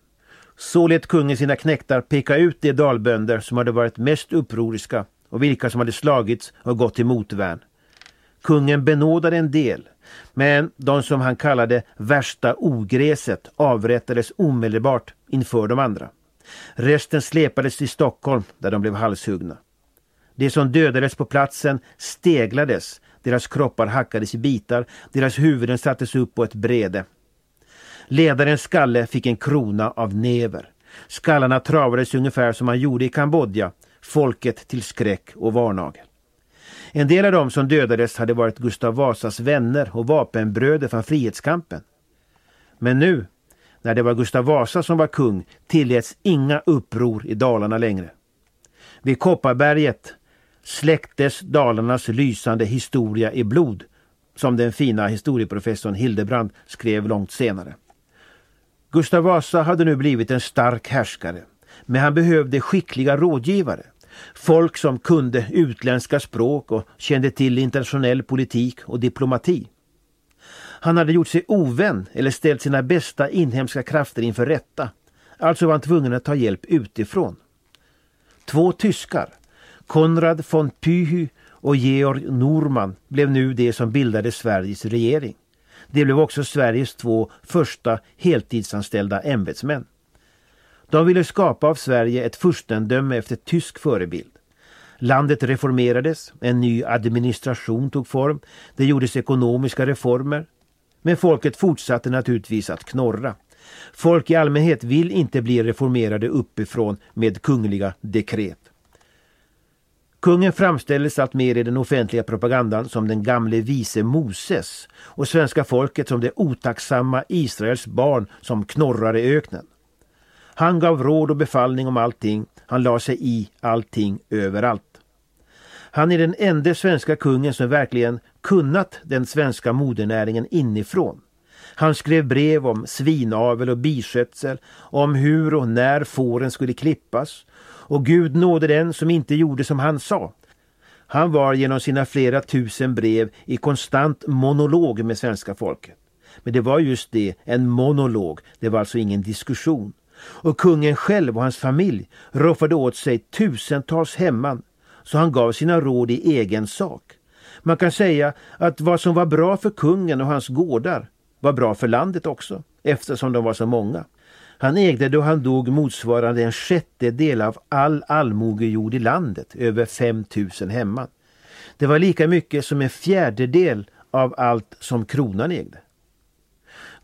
A: Så lät kungen sina knäktar peka ut de dalbönder som hade varit mest upproriska och vilka som hade slagits och gått till motvärn. Kungen benådade en del, men de som han kallade värsta ogräset avrättades omedelbart inför de andra. Resten släpades till Stockholm där de blev halshuggna. De som dödades på platsen steglades, deras kroppar hackades i bitar, deras huvuden sattes upp på ett brede. Ledarens skalle fick en krona av never. Skallarna travades ungefär som man gjorde i Kambodja, folket till skräck och varnagel. En del av dem som dödades hade varit Gustav Vasas vänner och vapenbröder från frihetskampen. Men nu, när det var Gustav Vasa som var kung, tilläts inga uppror i Dalarna längre. Vid Kopparberget släcktes Dalarnas lysande historia i blod, som den fina historieprofessorn Hildebrand skrev långt senare. Gustav Vasa hade nu blivit en stark härskare, men han behövde skickliga rådgivare. Folk som kunde utländska språk och kände till internationell politik och diplomati. Han hade gjort sig ovän eller ställt sina bästa inhemska krafter inför rätta. Alltså var han tvungen att ta hjälp utifrån. Två tyskar, Konrad von Pyhy och Georg Norman blev nu det som bildade Sveriges regering. Det blev också Sveriges två första heltidsanställda ämbetsmän. De ville skapa av Sverige ett furstendöme efter tysk förebild. Landet reformerades, en ny administration tog form, det gjordes ekonomiska reformer. Men folket fortsatte naturligtvis att knorra. Folk i allmänhet vill inte bli reformerade uppifrån med kungliga dekret. Kungen framställdes allt mer i den offentliga propagandan som den gamle vise Moses och svenska folket som det otacksamma Israels barn som knorrar i öknen. Han gav råd och befallning om allting. Han la sig i allting överallt. Han är den enda svenska kungen som verkligen kunnat den svenska modernäringen inifrån. Han skrev brev om svinavel och biskötsel, om hur och när fåren skulle klippas. Och Gud nådde den som inte gjorde som han sa. Han var genom sina flera tusen brev i konstant monolog med svenska folket. Men det var just det, en monolog. Det var alltså ingen diskussion. Och kungen själv och hans familj roffade åt sig tusentals hemman så han gav sina råd i egen sak. Man kan säga att vad som var bra för kungen och hans gårdar var bra för landet också eftersom de var så många. Han ägde då han dog motsvarande en sjättedel av all allmogejord i landet, över 5000 hemman. Det var lika mycket som en fjärdedel av allt som kronan ägde.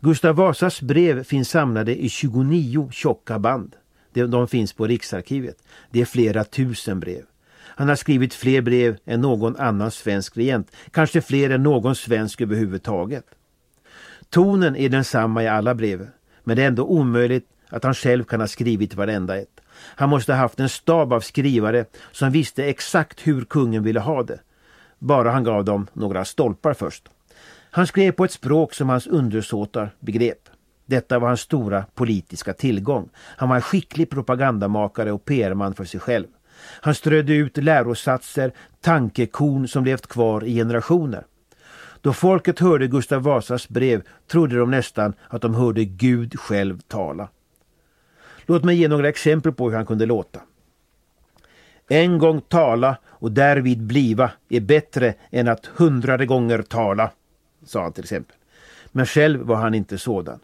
A: Gustav Vasas brev finns samlade i 29 tjocka band. De finns på Riksarkivet. Det är flera tusen brev. Han har skrivit fler brev än någon annan svensk regent, kanske fler än någon svensk överhuvudtaget. Tonen är densamma i alla brev, men det är ändå omöjligt att han själv kan ha skrivit varenda ett. Han måste ha haft en stab av skrivare som visste exakt hur kungen ville ha det. Bara han gav dem några stolpar först. Han skrev på ett språk som hans undersåtar begrep. Detta var hans stora politiska tillgång. Han var en skicklig propagandamakare och PR-man för sig själv. Han strödde ut lärosatser, tankekorn som levt kvar i generationer. Då folket hörde Gustav Vasas brev trodde de nästan att de hörde Gud själv tala. Låt mig ge några exempel på hur han kunde låta. En gång tala och därvid bliva är bättre än att hundrade gånger tala, sa han till exempel. Men själv var han inte sådan.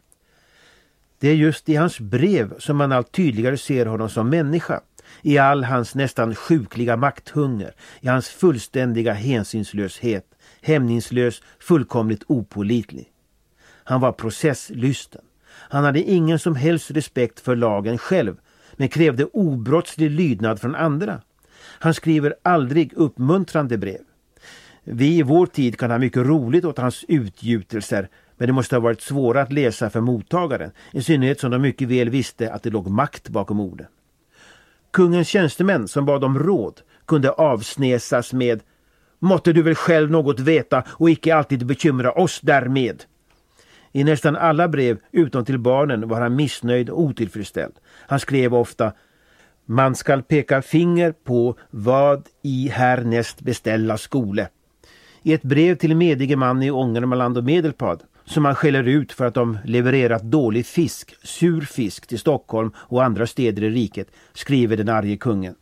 A: Det är just i hans brev som man allt tydligare ser honom som människa. I all hans nästan sjukliga makthunger, i hans fullständiga hänsynslöshet, hämningslös, fullkomligt opolitlig. Han var processlysten. Han hade ingen som helst respekt för lagen själv, men krävde obrottslig lydnad från andra. Han skriver aldrig uppmuntrande brev. Vi i vår tid kan ha mycket roligt åt hans utgjutelser men det måste ha varit svåra att läsa för mottagaren, i synnerhet som de mycket väl visste att det låg makt bakom orden. Kungens tjänstemän som bad om råd kunde avsnäsas med Måtte du väl själv något veta och icke alltid bekymra oss därmed. I nästan alla brev utom till barnen var han missnöjd och otillfredsställd. Han skrev ofta Man skall peka finger på vad i härnäst beställa skole. I ett brev till medige man i Ångermanland och Medelpad som han skäller ut för att de levererat dålig fisk, sur fisk till Stockholm och andra städer i riket, skriver den arge kungen.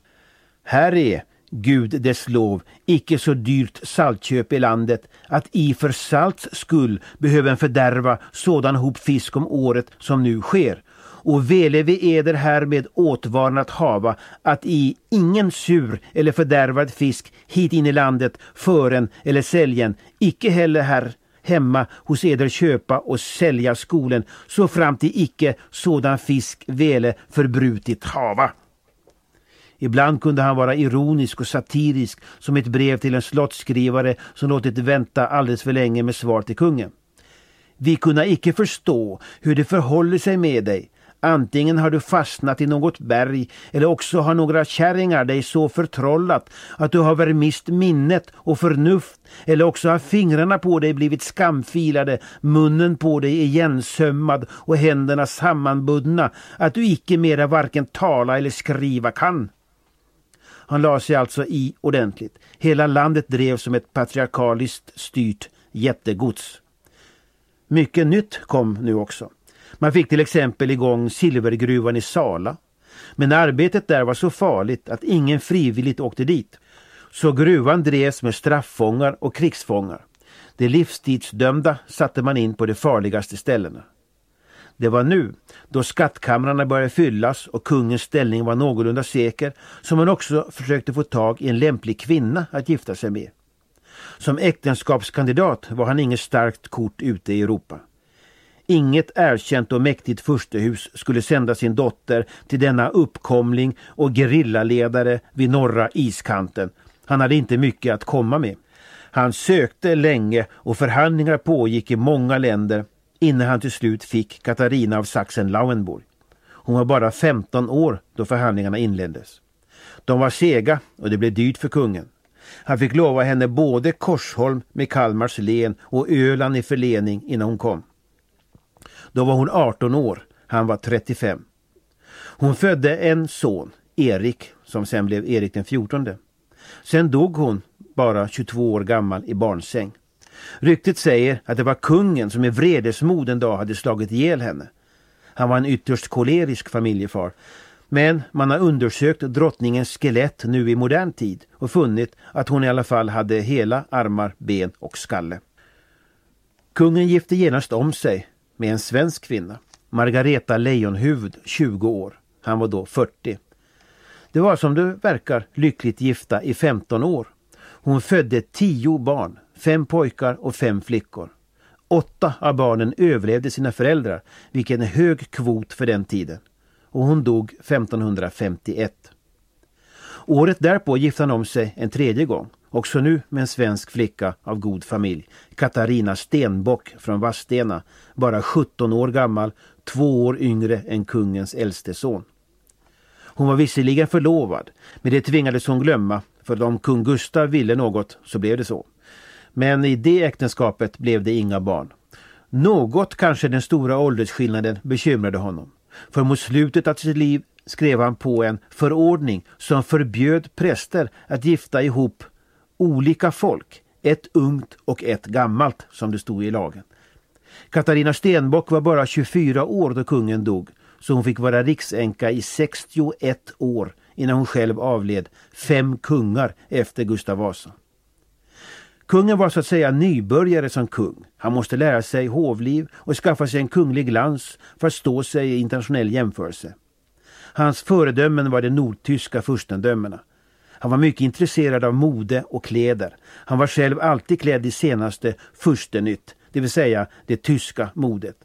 A: Här är, Gud dess lov, icke så dyrt saltköp i landet att i för salts skull behöver en fördärva sådan hop fisk om året som nu sker. och vele vi eder härmed åtvarnat hava att i ingen sur eller fördärvad fisk hit in i landet fören eller säljen, icke heller här hemma hos eder köpa och sälja skolen, så fram till icke sådan fisk vele förbrutit hava. Ibland kunde han vara ironisk och satirisk som ett brev till en slottsskrivare som låtit vänta alldeles för länge med svar till kungen. Vi kunna icke förstå hur det förhåller sig med dig. Antingen har du fastnat i något berg eller också har några kärringar dig så förtrollat att du har mist minnet och förnuft eller också har fingrarna på dig blivit skamfilade, munnen på dig igensömmad och händerna sammanbundna att du icke mera varken tala eller skriva kan. Han la sig alltså i ordentligt. Hela landet drevs som ett patriarkaliskt styrt jättegods. Mycket nytt kom nu också. Man fick till exempel igång silvergruvan i Sala. Men arbetet där var så farligt att ingen frivilligt åkte dit. Så gruvan drevs med strafffångar och krigsfångar. De livstidsdömda satte man in på de farligaste ställena. Det var nu, då skattkamrarna började fyllas och kungens ställning var någorlunda säker, som han också försökte få tag i en lämplig kvinna att gifta sig med. Som äktenskapskandidat var han inget starkt kort ute i Europa. Inget erkänt och mäktigt furstehus skulle sända sin dotter till denna uppkomling och gerillaledare vid norra iskanten. Han hade inte mycket att komma med. Han sökte länge och förhandlingar pågick i många länder innan han till slut fick Katarina av Sachsen-Lauenburg. Hon var bara 15 år då förhandlingarna inleddes. De var sega och det blev dyrt för kungen. Han fick lova henne både Korsholm med Kalmars len och Öland i förlening innan hon kom. Då var hon 18 år, han var 35. Hon födde en son, Erik, som sen blev Erik den 14. Sen dog hon, bara 22 år gammal, i barnsäng. Ryktet säger att det var kungen som i vredesmod en dag hade slagit ihjäl henne. Han var en ytterst kolerisk familjefar. Men man har undersökt drottningens skelett nu i modern tid och funnit att hon i alla fall hade hela armar, ben och skalle. Kungen gifte genast om sig med en svensk kvinna, Margareta Lejonhuvud, 20 år. Han var då 40. Det var som det verkar lyckligt gifta i 15 år. Hon födde tio barn, fem pojkar och fem flickor. Åtta av barnen överlevde sina föräldrar, vilket är en hög kvot för den tiden. Och hon dog 1551. Året därpå gifte han om sig en tredje gång, också nu med en svensk flicka av god familj, Katarina Stenbock från Vadstena, bara 17 år gammal, två år yngre än kungens äldste son. Hon var visserligen förlovad, men det tvingades hon glömma, för om kung Gustav ville något så blev det så. Men i det äktenskapet blev det inga barn. Något kanske den stora åldersskillnaden bekymrade honom. För mot slutet av sitt liv skrev han på en förordning som förbjöd präster att gifta ihop olika folk, ett ungt och ett gammalt, som det stod i lagen. Katarina Stenbock var bara 24 år då kungen dog, så hon fick vara riksänka i 61 år innan hon själv avled, fem kungar efter Gustav Vasa. Kungen var så att säga nybörjare som kung. Han måste lära sig hovliv och skaffa sig en kunglig glans för att stå sig i internationell jämförelse. Hans föredömen var de nordtyska furstendömena. Han var mycket intresserad av mode och kläder. Han var själv alltid klädd i senaste furstenytt, det vill säga det tyska modet.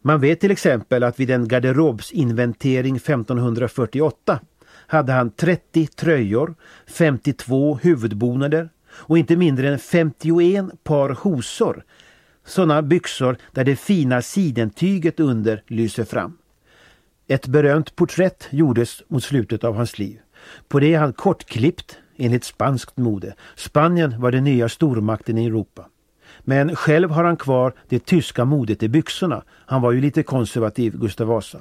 A: Man vet till exempel att vid en garderobsinventering 1548 hade han 30 tröjor, 52 huvudbonader, och inte mindre än 51 par hosor. Sådana byxor där det fina sidentyget under lyser fram. Ett berömt porträtt gjordes mot slutet av hans liv. På det är han kortklippt enligt spanskt mode. Spanien var den nya stormakten i Europa. Men själv har han kvar det tyska modet i byxorna. Han var ju lite konservativ, Gustav Vasa.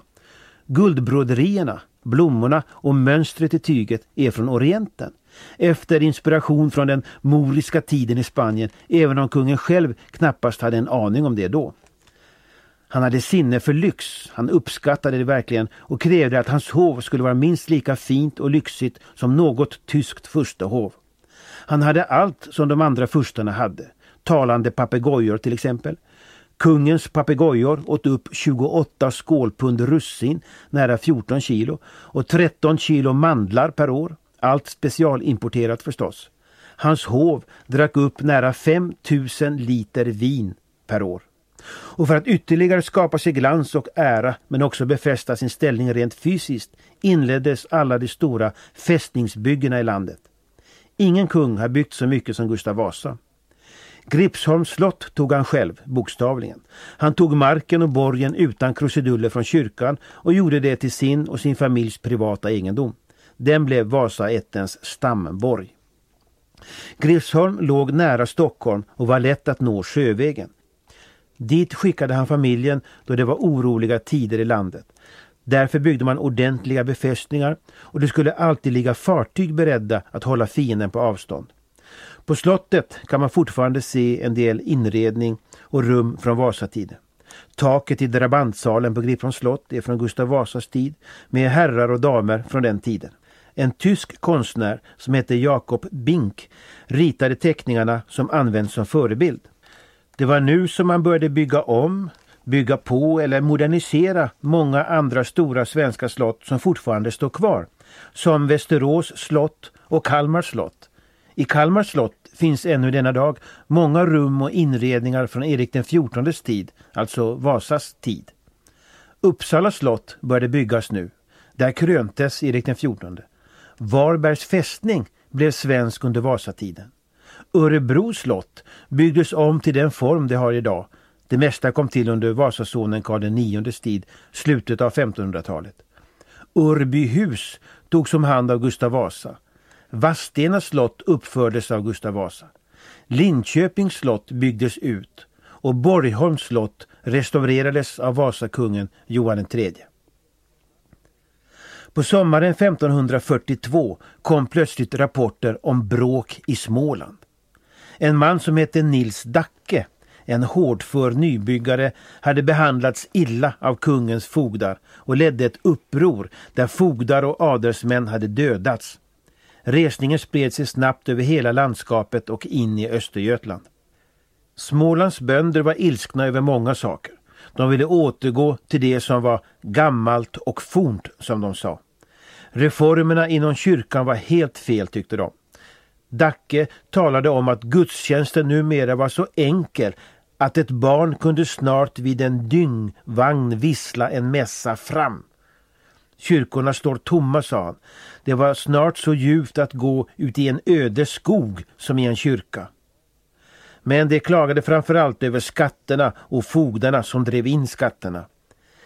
A: Guldbroderierna, blommorna och mönstret i tyget är från Orienten efter inspiration från den moriska tiden i Spanien, även om kungen själv knappast hade en aning om det då. Han hade sinne för lyx, han uppskattade det verkligen och krävde att hans hov skulle vara minst lika fint och lyxigt som något tyskt furstehov. Han hade allt som de andra furstarna hade, talande papegojor till exempel. Kungens papegojor åt upp 28 skålpund russin, nära 14 kilo, och 13 kilo mandlar per år. Allt specialimporterat förstås. Hans hov drack upp nära 5000 liter vin per år. Och för att ytterligare skapa sig glans och ära men också befästa sin ställning rent fysiskt inleddes alla de stora fästningsbyggena i landet. Ingen kung har byggt så mycket som Gustav Vasa. Gripsholms slott tog han själv, bokstavligen. Han tog marken och borgen utan krusiduller från kyrkan och gjorde det till sin och sin familjs privata egendom. Den blev Vasaättens stamborg. Grisholm låg nära Stockholm och var lätt att nå sjövägen. Dit skickade han familjen då det var oroliga tider i landet. Därför byggde man ordentliga befästningar och det skulle alltid ligga fartyg beredda att hålla fienden på avstånd. På slottet kan man fortfarande se en del inredning och rum från Vasatiden. Taket i drabantsalen på Gripholms slott är från Gustav Vasas tid med herrar och damer från den tiden. En tysk konstnär som heter Jakob Bink ritade teckningarna som används som förebild. Det var nu som man började bygga om, bygga på eller modernisera många andra stora svenska slott som fortfarande står kvar. Som Västerås slott och Kalmar slott. I Kalmar slott finns ännu denna dag många rum och inredningar från Erik den XIVs tid, alltså Vasas tid. Uppsala slott började byggas nu. Där kröntes Erik den XIV. Varbergs fästning blev svensk under Vasatiden. Örebro slott byggdes om till den form det har idag. Det mesta kom till under Vasasonen Karl IX tid, slutet av 1500-talet. Örbyhus togs om hand av Gustav Vasa. Vadstena slott uppfördes av Gustav Vasa. Linköpings slott byggdes ut och Borgholms slott restaurerades av Vasakungen Johan III. På sommaren 1542 kom plötsligt rapporter om bråk i Småland. En man som hette Nils Dacke, en hårdför nybyggare, hade behandlats illa av kungens fogdar och ledde ett uppror där fogdar och adelsmän hade dödats. Resningen spred sig snabbt över hela landskapet och in i Östergötland. Smålands bönder var ilskna över många saker. De ville återgå till det som var gammalt och fornt, som de sa. Reformerna inom kyrkan var helt fel, tyckte de. Dacke talade om att gudstjänsten numera var så enkel att ett barn kunde snart vid en dyngvagn vissla en mässa fram. Kyrkorna står tomma, sa han. Det var snart så djupt att gå ut i en öde skog som i en kyrka. Men de klagade framförallt över skatterna och fogdarna som drev in skatterna.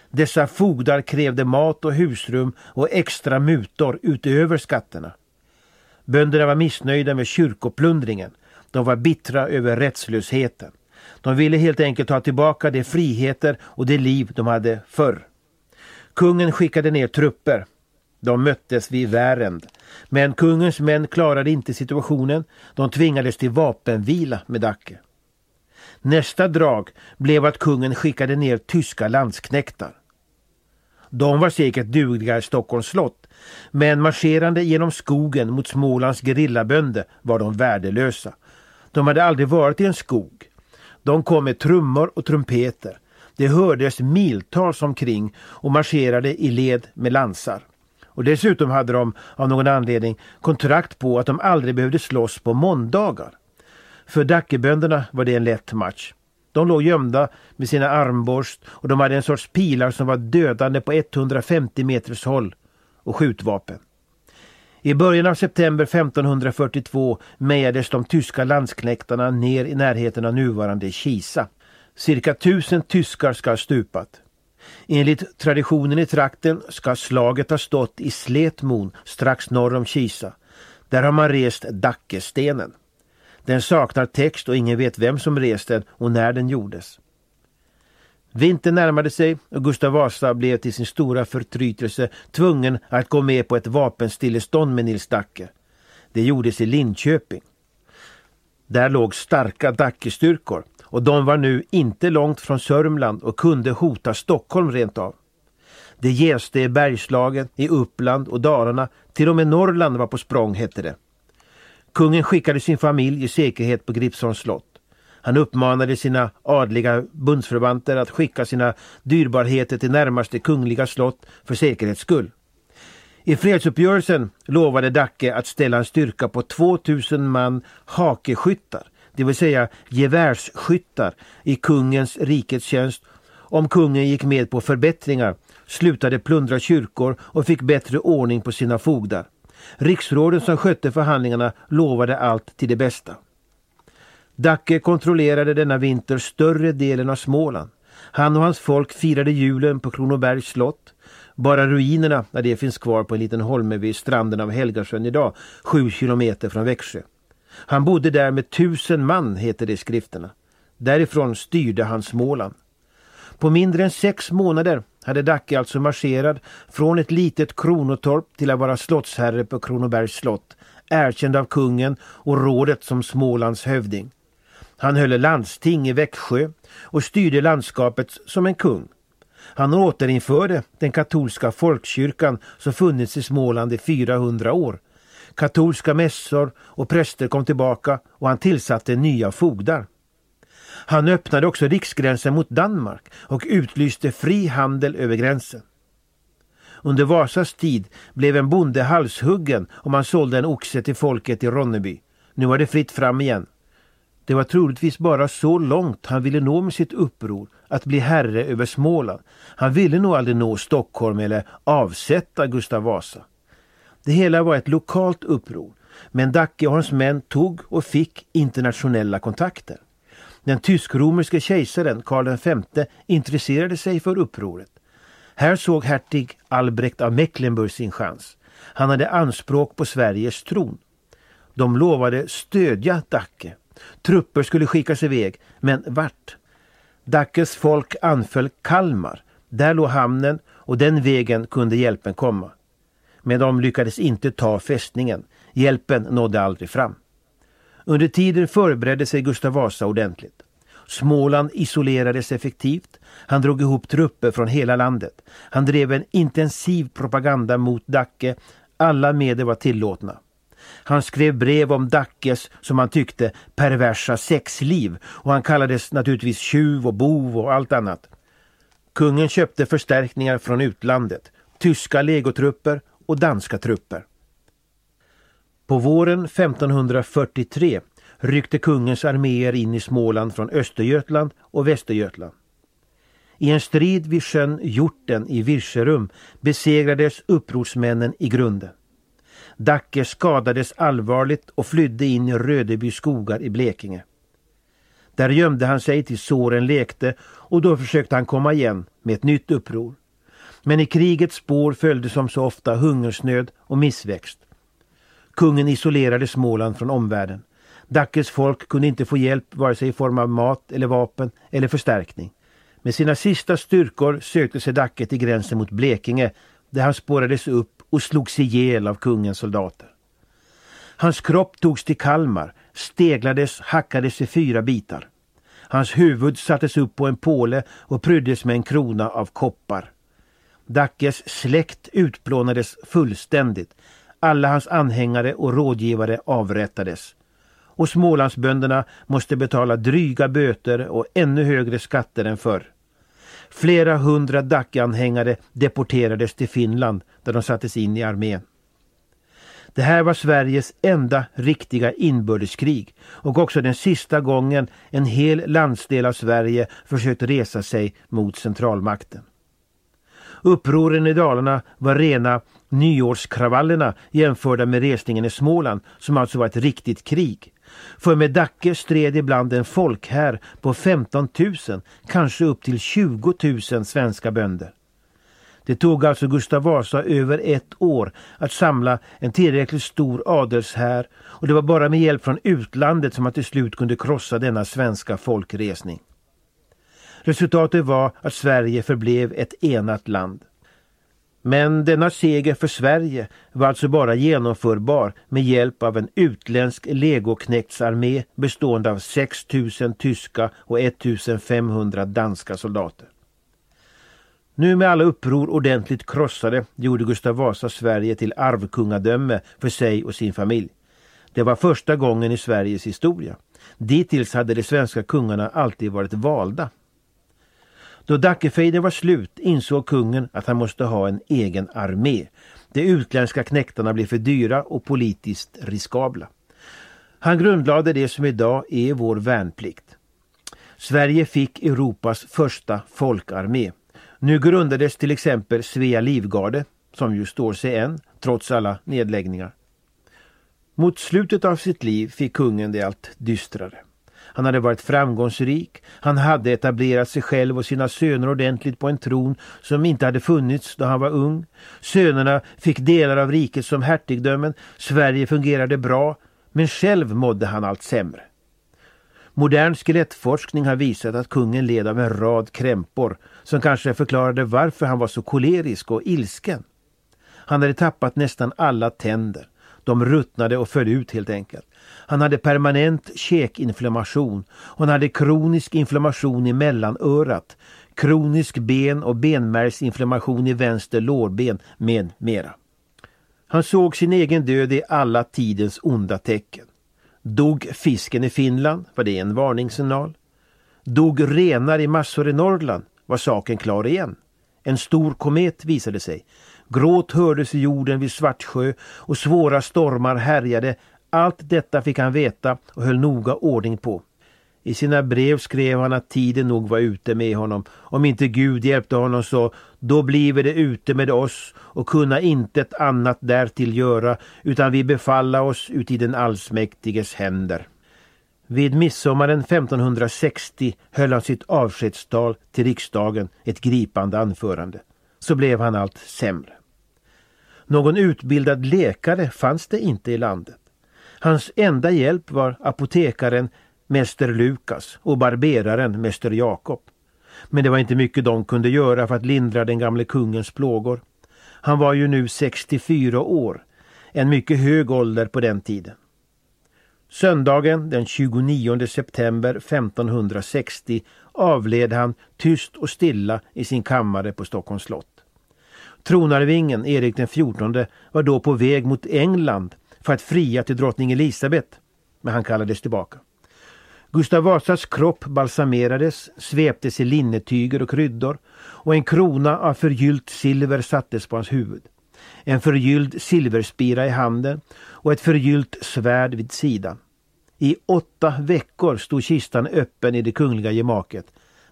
A: Dessa fogdar krävde mat och husrum och extra mutor utöver skatterna. Bönderna var missnöjda med kyrkoplundringen. De var bittra över rättslösheten. De ville helt enkelt ta tillbaka de friheter och det liv de hade förr. Kungen skickade ner trupper. De möttes vid Värend. Men kungens män klarade inte situationen. De tvingades till vapenvila med Dacke. Nästa drag blev att kungen skickade ner tyska landsknektar. De var säkert dugliga i Stockholms slott, men marscherande genom skogen mot Smålands gerillabönder var de värdelösa. De hade aldrig varit i en skog. De kom med trummor och trumpeter. Det hördes miltals omkring och marscherade i led med lansar. Och dessutom hade de av någon anledning kontrakt på att de aldrig behövde slåss på måndagar. För Dackebönderna var det en lätt match. De låg gömda med sina armborst och de hade en sorts pilar som var dödande på 150 meters håll och skjutvapen. I början av september 1542 mejades de tyska landsknektarna ner i närheten av nuvarande Kisa. Cirka tusen tyskar ska ha stupat. Enligt traditionen i trakten ska slaget ha stått i Sletmon strax norr om Kisa. Där har man rest Dackestenen. Den saknar text och ingen vet vem som rest den och när den gjordes. Vintern närmade sig och Gustav Vasa blev till sin stora förtrytelse tvungen att gå med på ett vapenstillestånd med Nils Dacke. Det gjordes i Linköping. Där låg starka Dackestyrkor och de var nu inte långt från Sörmland och kunde hota Stockholm rent av. Det jäste i Bergslagen, i Uppland och Dalarna, till och med Norrland var på språng hette det. Kungen skickade sin familj i säkerhet på Gripsholms slott. Han uppmanade sina adliga bundsförvanter att skicka sina dyrbarheter till närmaste kungliga slott för säkerhets skull. I fredsuppgörelsen lovade Dacke att ställa en styrka på 2000 man hakeskyttar, det vill säga gevärsskyttar, i kungens rikets tjänst om kungen gick med på förbättringar, slutade plundra kyrkor och fick bättre ordning på sina fogdar. Riksråden som skötte förhandlingarna lovade allt till det bästa. Dacke kontrollerade denna vinter större delen av Småland. Han och hans folk firade julen på Kronobergs slott. Bara ruinerna, när det finns kvar på en liten holme vid stranden av Helgarsön idag, sju kilometer från Växjö. Han bodde där med tusen man, heter det i skrifterna. Därifrån styrde han Småland. På mindre än sex månader hade Dacke alltså marscherat från ett litet kronotorp till att vara slottsherre på Kronobergs slott, erkänd av kungen och rådet som Smålands hövding. Han höll landsting i Växjö och styrde landskapet som en kung. Han återinförde den katolska folkkyrkan som funnits i Småland i 400 år. Katolska mässor och präster kom tillbaka och han tillsatte nya fogdar. Han öppnade också riksgränsen mot Danmark och utlyste fri handel över gränsen. Under Vasas tid blev en bonde halshuggen om han sålde en oxe till folket i Ronneby. Nu var det fritt fram igen. Det var troligtvis bara så långt han ville nå med sitt uppror, att bli herre över Småland. Han ville nog aldrig nå Stockholm eller avsätta Gustav Vasa. Det hela var ett lokalt uppror, men Dacke och hans män tog och fick internationella kontakter. Den tysk-romerske kejsaren Karl V intresserade sig för upproret. Här såg hertig Albrecht av Mecklenburg sin chans. Han hade anspråk på Sveriges tron. De lovade stödja Dacke. Trupper skulle skickas iväg, men vart? Dackes folk anföll Kalmar. Där låg hamnen och den vägen kunde hjälpen komma. Men de lyckades inte ta fästningen. Hjälpen nådde aldrig fram. Under tiden förberedde sig Gustav Vasa ordentligt. Småland isolerades effektivt. Han drog ihop trupper från hela landet. Han drev en intensiv propaganda mot Dacke. Alla medel var tillåtna. Han skrev brev om Dackes, som han tyckte, perversa sexliv och han kallades naturligtvis tjuv och bov och allt annat. Kungen köpte förstärkningar från utlandet, tyska legotrupper och danska trupper. På våren 1543 ryckte kungens arméer in i Småland från Östergötland och Västergötland. I en strid vid sjön Hjorten i Virserum besegrades upprorsmännen i grunden. Dacke skadades allvarligt och flydde in i Rödeby skogar i Blekinge. Där gömde han sig tills såren lekte och då försökte han komma igen med ett nytt uppror. Men i krigets spår följde som så ofta hungersnöd och missväxt. Kungen isolerade Småland från omvärlden. Dackes folk kunde inte få hjälp vare sig i form av mat eller vapen eller förstärkning. Med sina sista styrkor sökte sig Dacke till gränsen mot Blekinge där han spårades upp och slogs ihjäl av kungens soldater. Hans kropp togs till Kalmar, steglades, hackades i fyra bitar. Hans huvud sattes upp på en påle och pryddes med en krona av koppar. Dackes släkt utplånades fullständigt. Alla hans anhängare och rådgivare avrättades. Och Smålandsbönderna måste betala dryga böter och ännu högre skatter än förr. Flera hundra Dacke-anhängare deporterades till Finland där de sattes in i armén. Det här var Sveriges enda riktiga inbördeskrig och också den sista gången en hel landsdel av Sverige försökt resa sig mot centralmakten. Upproren i Dalarna var rena nyårskravallerna jämförda med resningen i Småland som alltså var ett riktigt krig. För med Dacke stred ibland en folkhär på 15 000, kanske upp till 20 000 svenska bönder. Det tog alltså Gustav Vasa över ett år att samla en tillräckligt stor adelshär och det var bara med hjälp från utlandet som man till slut kunde krossa denna svenska folkresning. Resultatet var att Sverige förblev ett enat land. Men denna seger för Sverige var alltså bara genomförbar med hjälp av en utländsk legoknektsarmé bestående av 6 000 tyska och 1 500 danska soldater. Nu med alla uppror ordentligt krossade gjorde Gustav Vasa Sverige till arvkungadöme för sig och sin familj. Det var första gången i Sveriges historia. Dittills hade de svenska kungarna alltid varit valda. Då Dackefejden var slut insåg kungen att han måste ha en egen armé. De utländska knäktarna blev för dyra och politiskt riskabla. Han grundlade det som idag är vår värnplikt. Sverige fick Europas första folkarmé. Nu grundades till exempel Svea Livgarde, som ju står sig än, trots alla nedläggningar. Mot slutet av sitt liv fick kungen det allt dystrare. Han hade varit framgångsrik, han hade etablerat sig själv och sina söner ordentligt på en tron som inte hade funnits då han var ung. Sönerna fick delar av riket som hertigdömen, Sverige fungerade bra, men själv mådde han allt sämre. Modern skelettforskning har visat att kungen led av en rad krämpor som kanske förklarade varför han var så kolerisk och ilsken. Han hade tappat nästan alla tänder. De ruttnade och föll ut helt enkelt. Han hade permanent käkinflammation. Han hade kronisk inflammation i mellanörat, kronisk ben och benmärgsinflammation i vänster lårben med mera. Han såg sin egen död i alla tidens onda tecken. Dog fisken i Finland var det en varningssignal. Dog renar i massor i Norrland var saken klar igen. En stor komet visade sig. Gråt hördes i jorden vid Svartsjö och svåra stormar härjade. Allt detta fick han veta och höll noga ordning på. I sina brev skrev han att tiden nog var ute med honom. Om inte Gud hjälpte honom så, då blive det ute med oss och kunna intet annat därtill göra, utan vi befalla oss uti den allsmäktiges händer. Vid midsommaren 1560 höll han sitt avskedstal till riksdagen, ett gripande anförande. Så blev han allt sämre. Någon utbildad läkare fanns det inte i landet. Hans enda hjälp var apotekaren Mäster Lukas och barberaren Mäster Jakob. Men det var inte mycket de kunde göra för att lindra den gamle kungens plågor. Han var ju nu 64 år, en mycket hög ålder på den tiden. Söndagen den 29 september 1560 avled han tyst och stilla i sin kammare på Stockholms slott. Tronarvingen Erik XIV var då på väg mot England för att fria till drottning Elisabet, men han kallades tillbaka. Gustav Vasas kropp balsamerades, sveptes i linnetyger och kryddor och en krona av förgyllt silver sattes på hans huvud. En förgylld silverspira i handen och ett förgyllt svärd vid sidan. I åtta veckor stod kistan öppen i det kungliga gemaket.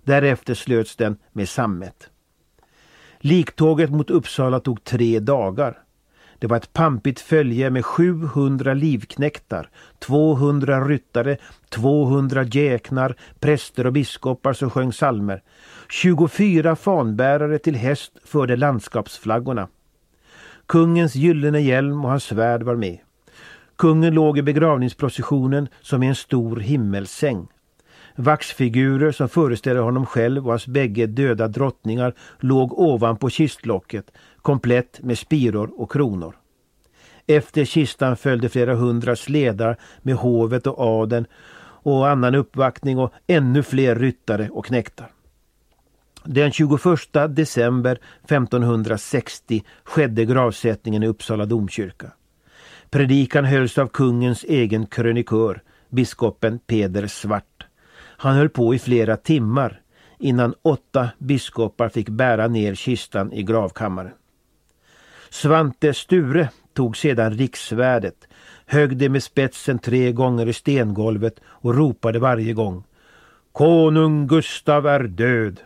A: Därefter slöts den med sammet. Liktåget mot Uppsala tog tre dagar. Det var ett pampigt följe med 700 livknäktar, 200 ryttare, 200 jäknar, präster och biskopar som sjöng salmer. 24 fanbärare till häst förde landskapsflaggorna. Kungens gyllene hjälm och hans svärd var med. Kungen låg i begravningsprocessionen som i en stor himmelsäng. Vaxfigurer som föreställer honom själv och hans bägge döda drottningar låg ovanpå kistlocket, komplett med spiror och kronor. Efter kistan följde flera hundra sledar med hovet och adeln och annan uppvaktning och ännu fler ryttare och knäktar. Den 21 december 1560 skedde gravsättningen i Uppsala domkyrka. Predikan hölls av kungens egen krönikör, biskopen Peder Svart. Han höll på i flera timmar innan åtta biskopar fick bära ner kistan i gravkammaren. Svante Sture tog sedan riksvärdet, högg det med spetsen tre gånger i stengolvet och ropade varje gång Konung Gustav är död.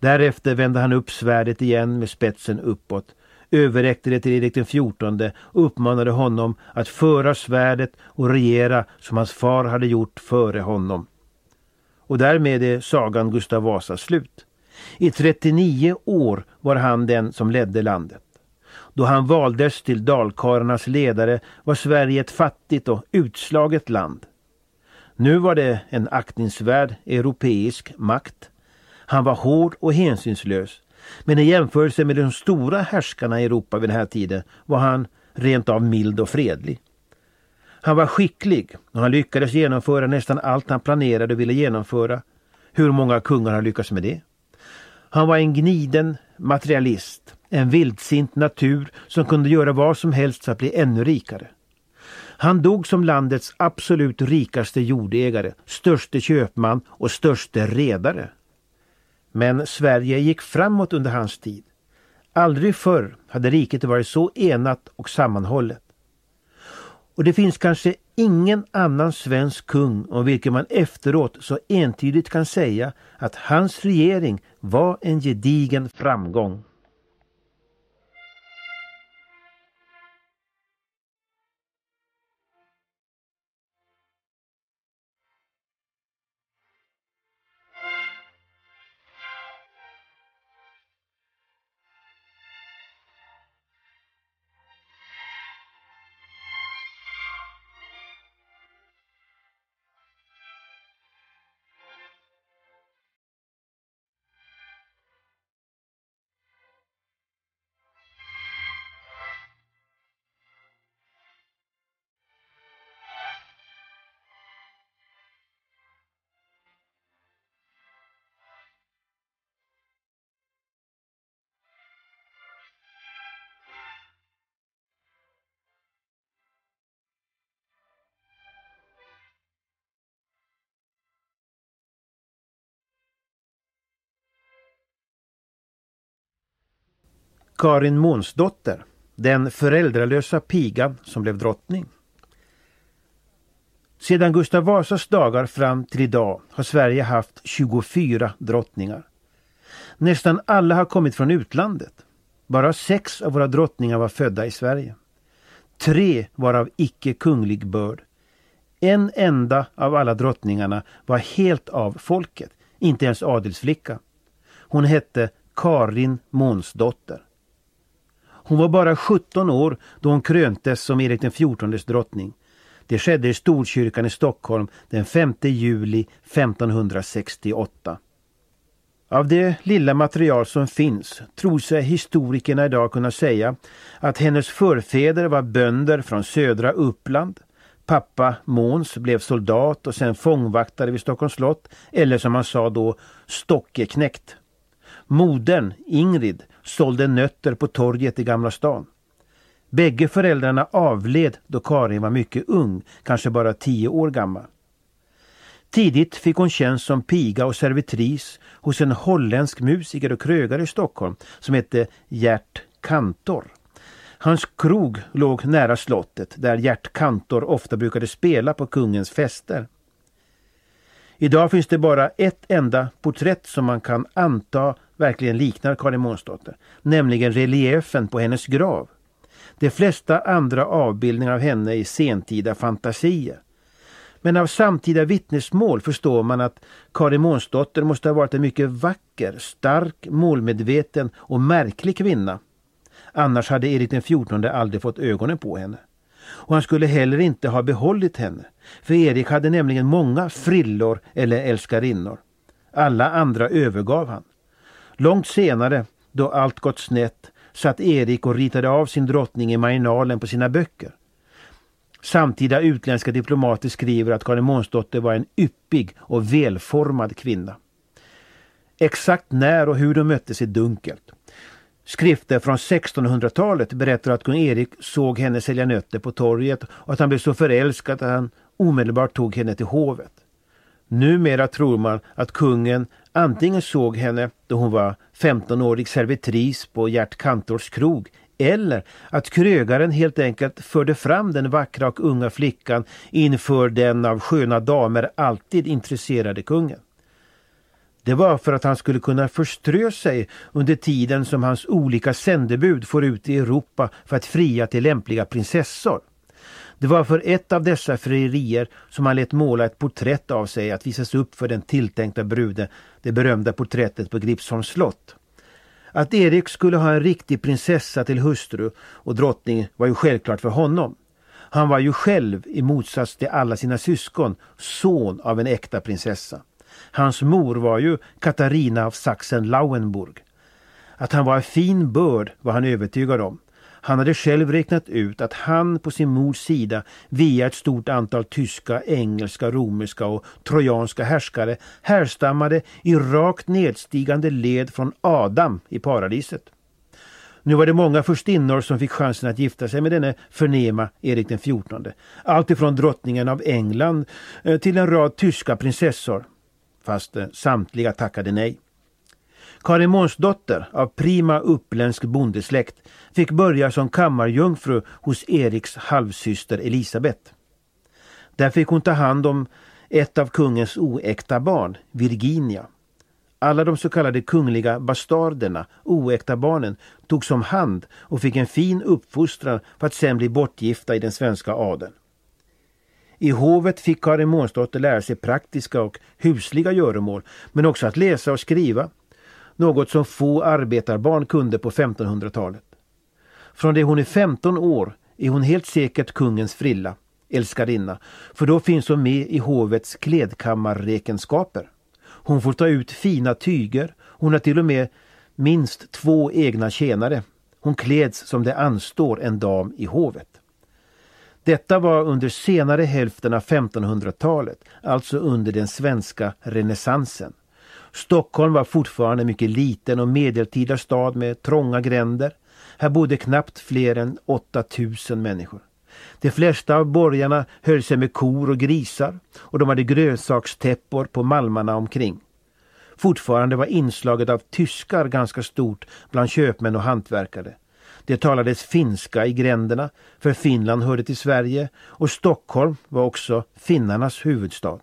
A: Därefter vände han upp svärdet igen med spetsen uppåt, överräckte det till Erik XIV och uppmanade honom att föra svärdet och regera som hans far hade gjort före honom. Och därmed är sagan Gustav Vasa slut. I 39 år var han den som ledde landet. Då han valdes till dalkarlarnas ledare var Sverige ett fattigt och utslaget land. Nu var det en aktningsvärd europeisk makt. Han var hård och hänsynslös. Men i jämförelse med de stora härskarna i Europa vid den här tiden var han rent av mild och fredlig. Han var skicklig och han lyckades genomföra nästan allt han planerade och ville genomföra. Hur många kungar har lyckats med det? Han var en gniden materialist, en vildsint natur som kunde göra vad som helst för att bli ännu rikare. Han dog som landets absolut rikaste jordägare, störste köpman och störste redare. Men Sverige gick framåt under hans tid. Aldrig förr hade riket varit så enat och sammanhållet. Och det finns kanske ingen annan svensk kung om vilken man efteråt så entydigt kan säga att hans regering var en gedigen framgång. Karin Månsdotter, den föräldralösa pigan som blev drottning. Sedan Gustav Vasas dagar fram till idag har Sverige haft 24 drottningar. Nästan alla har kommit från utlandet. Bara sex av våra drottningar var födda i Sverige. Tre var av icke kunglig börd. En enda av alla drottningarna var helt av folket, inte ens adelsflicka. Hon hette Karin Månsdotter. Hon var bara 17 år då hon kröntes som Erik XIVs drottning. Det skedde i Storkyrkan i Stockholm den 5 juli 1568. Av det lilla material som finns tror sig historikerna idag kunna säga att hennes förfäder var bönder från södra Uppland. Pappa Måns blev soldat och sen fångvaktare vid Stockholms slott, eller som man sa då, stockeknäckt. Modern, Ingrid, sålde nötter på torget i Gamla stan. Bägge föräldrarna avled då Karin var mycket ung, kanske bara tio år gammal. Tidigt fick hon tjänst som piga och servitris hos en holländsk musiker och krögare i Stockholm som hette Gert Kantor. Hans krog låg nära slottet där Gert Kantor ofta brukade spela på kungens fester. Idag finns det bara ett enda porträtt som man kan anta verkligen liknar Karin Månsdotter, nämligen reliefen på hennes grav. De flesta andra avbildningar av henne är sentida fantasier. Men av samtida vittnesmål förstår man att Karin Månsdotter måste ha varit en mycket vacker, stark, målmedveten och märklig kvinna. Annars hade Erik XIV aldrig fått ögonen på henne. Och han skulle heller inte ha behållit henne. För Erik hade nämligen många frillor eller älskarinnor. Alla andra övergav han. Långt senare, då allt gått snett, satt Erik och ritade av sin drottning i marginalen på sina böcker. Samtida utländska diplomater skriver att Karin Månsdotter var en yppig och välformad kvinna. Exakt när och hur de möttes är dunkelt. Skrifter från 1600-talet berättar att kung Erik såg henne sälja nötter på torget och att han blev så förälskad att han omedelbart tog henne till hovet. Numera tror man att kungen antingen såg henne då hon var 15-årig servitris på Gert Kantors krog eller att krögaren helt enkelt förde fram den vackra och unga flickan inför den av sköna damer alltid intresserade kungen. Det var för att han skulle kunna förströ sig under tiden som hans olika sändebud får ut i Europa för att fria till lämpliga prinsessor. Det var för ett av dessa frierier som han lät måla ett porträtt av sig att visas upp för den tilltänkta bruden, det berömda porträttet på Gripsholms slott. Att Erik skulle ha en riktig prinsessa till hustru och drottning var ju självklart för honom. Han var ju själv, i motsats till alla sina syskon, son av en äkta prinsessa. Hans mor var ju Katarina av Sachsen-Lauenburg. Att han var en fin börd var han övertygad om. Han hade själv räknat ut att han på sin mors sida via ett stort antal tyska, engelska, romerska och trojanska härskare härstammade i rakt nedstigande led från Adam i paradiset. Nu var det många furstinnor som fick chansen att gifta sig med denne förnema Erik den XIV. Allt ifrån drottningen av England eh, till en rad tyska prinsessor. Fast eh, samtliga tackade nej. Karin Månsdotter av prima uppländsk bondesläkt fick börja som kammarjungfru hos Eriks halvsyster Elisabet. Där fick hon ta hand om ett av kungens oäkta barn, Virginia. Alla de så kallade kungliga bastarderna, oäkta barnen, togs om hand och fick en fin uppfostran för att sen bli bortgifta i den svenska adeln. I hovet fick Karin Månsdotter lära sig praktiska och husliga göromål men också att läsa och skriva. Något som få arbetarbarn kunde på 1500-talet. Från det hon är 15 år är hon helt säkert kungens frilla, älskarinna, för då finns hon med i hovets klädkammarräkenskaper. Hon får ta ut fina tyger. Hon har till och med minst två egna tjänare. Hon kläds som det anstår en dam i hovet. Detta var under senare hälften av 1500-talet, alltså under den svenska renässansen. Stockholm var fortfarande en mycket liten och medeltida stad med trånga gränder. Här bodde knappt fler än 8000 människor. De flesta av borgarna höll sig med kor och grisar och de hade grönsakstäppor på malmarna omkring. Fortfarande var inslaget av tyskar ganska stort bland köpmän och hantverkare. Det talades finska i gränderna, för Finland hörde till Sverige och Stockholm var också finnarnas huvudstad.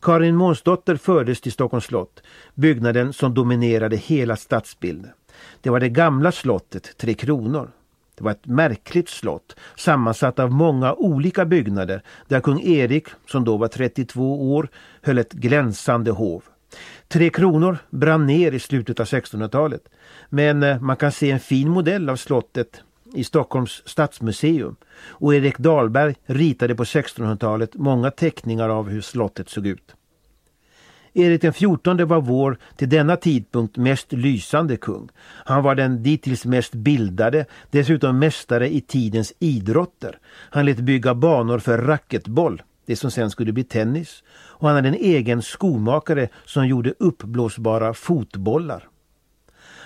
A: Karin Månsdotter fördes till Stockholms slott, byggnaden som dominerade hela stadsbilden. Det var det gamla slottet Tre Kronor. Det var ett märkligt slott sammansatt av många olika byggnader där kung Erik, som då var 32 år, höll ett glänsande hov. Tre Kronor brann ner i slutet av 1600-talet men eh, man kan se en fin modell av slottet i Stockholms stadsmuseum och Erik Dahlberg ritade på 1600-talet många teckningar av hur slottet såg ut. Erik den XIV var vår till denna tidpunkt mest lysande kung. Han var den dittills mest bildade, dessutom mästare i tidens idrotter. Han lät bygga banor för racketboll, det som sen skulle bli tennis. Och han hade en egen skomakare som gjorde uppblåsbara fotbollar.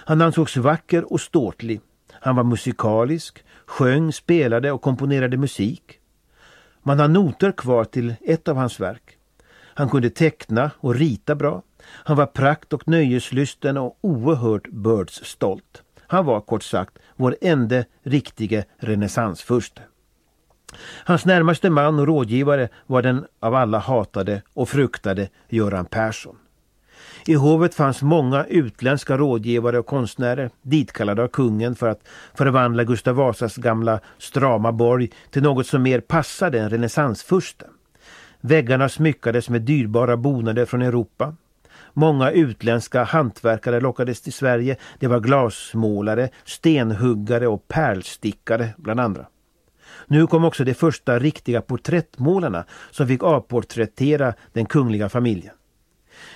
A: Han ansågs vacker och ståtlig. Han var musikalisk, sjöng, spelade och komponerade musik. Man har noter kvar till ett av hans verk. Han kunde teckna och rita bra. Han var prakt och nöjeslysten och oerhört bördsstolt. Han var kort sagt vår enda riktige renässansfurste. Hans närmaste man och rådgivare var den av alla hatade och fruktade Göran Persson. I hovet fanns många utländska rådgivare och konstnärer ditkallade av kungen för att förvandla Gustav Vasas gamla strama borg till något som mer passade en renässansfurste. Väggarna smyckades med dyrbara bonader från Europa. Många utländska hantverkare lockades till Sverige. Det var glasmålare, stenhuggare och pärlstickare bland andra. Nu kom också de första riktiga porträttmålarna som fick avporträttera den kungliga familjen.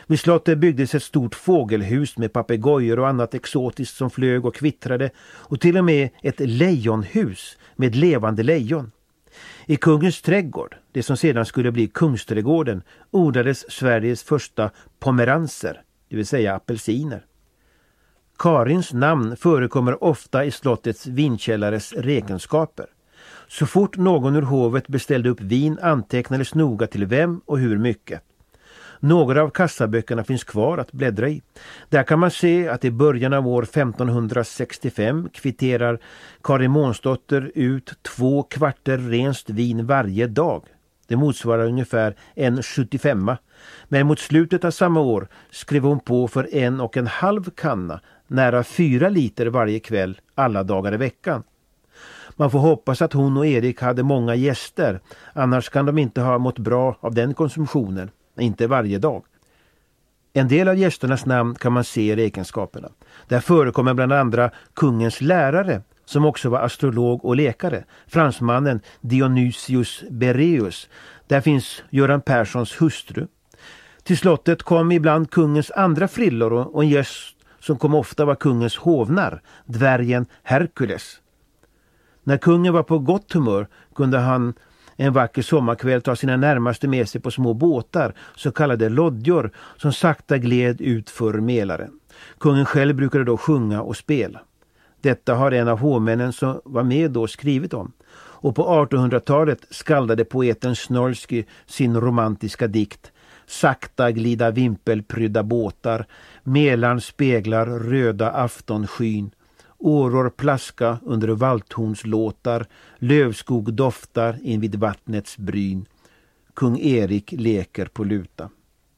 A: Vid slottet byggdes ett stort fågelhus med papegojor och annat exotiskt som flög och kvittrade och till och med ett lejonhus med levande lejon. I kungens trädgård, det som sedan skulle bli Kungsträdgården, odlades Sveriges första pomeranser, det vill säga apelsiner. Karins namn förekommer ofta i slottets vinkällares räkenskaper. Så fort någon ur hovet beställde upp vin antecknades noga till vem och hur mycket. Några av kassaböckerna finns kvar att bläddra i. Där kan man se att i början av år 1565 kvitterar Karin Månsdotter ut två kvarter renst vin varje dag. Det motsvarar ungefär en 75 Men mot slutet av samma år skrev hon på för en och en halv kanna, nära fyra liter varje kväll, alla dagar i veckan. Man får hoppas att hon och Erik hade många gäster, annars kan de inte ha mått bra av den konsumtionen inte varje dag. En del av gästernas namn kan man se i räkenskaperna. Där förekommer bland andra kungens lärare som också var astrolog och läkare, fransmannen Dionysius Bereus. Där finns Göran Perssons hustru. Till slottet kom ibland kungens andra frillor och en gäst som kom ofta var kungens hovnar, dvärgen Herkules. När kungen var på gott humör kunde han en vacker sommarkväll ta sina närmaste med sig på små båtar, så kallade lodjor, som sakta gled ut för Mälaren. Kungen själv brukade då sjunga och spela. Detta har en av hovmännen som var med då skrivit om. Och på 1800-talet skaldade poeten Snoilsky sin romantiska dikt Sakta glida vimpelprydda båtar, Mälaren speglar röda aftonskyn, Åror plaska under valthornslåtar, Lövskog doftar invid vattnets bryn. Kung Erik leker på luta.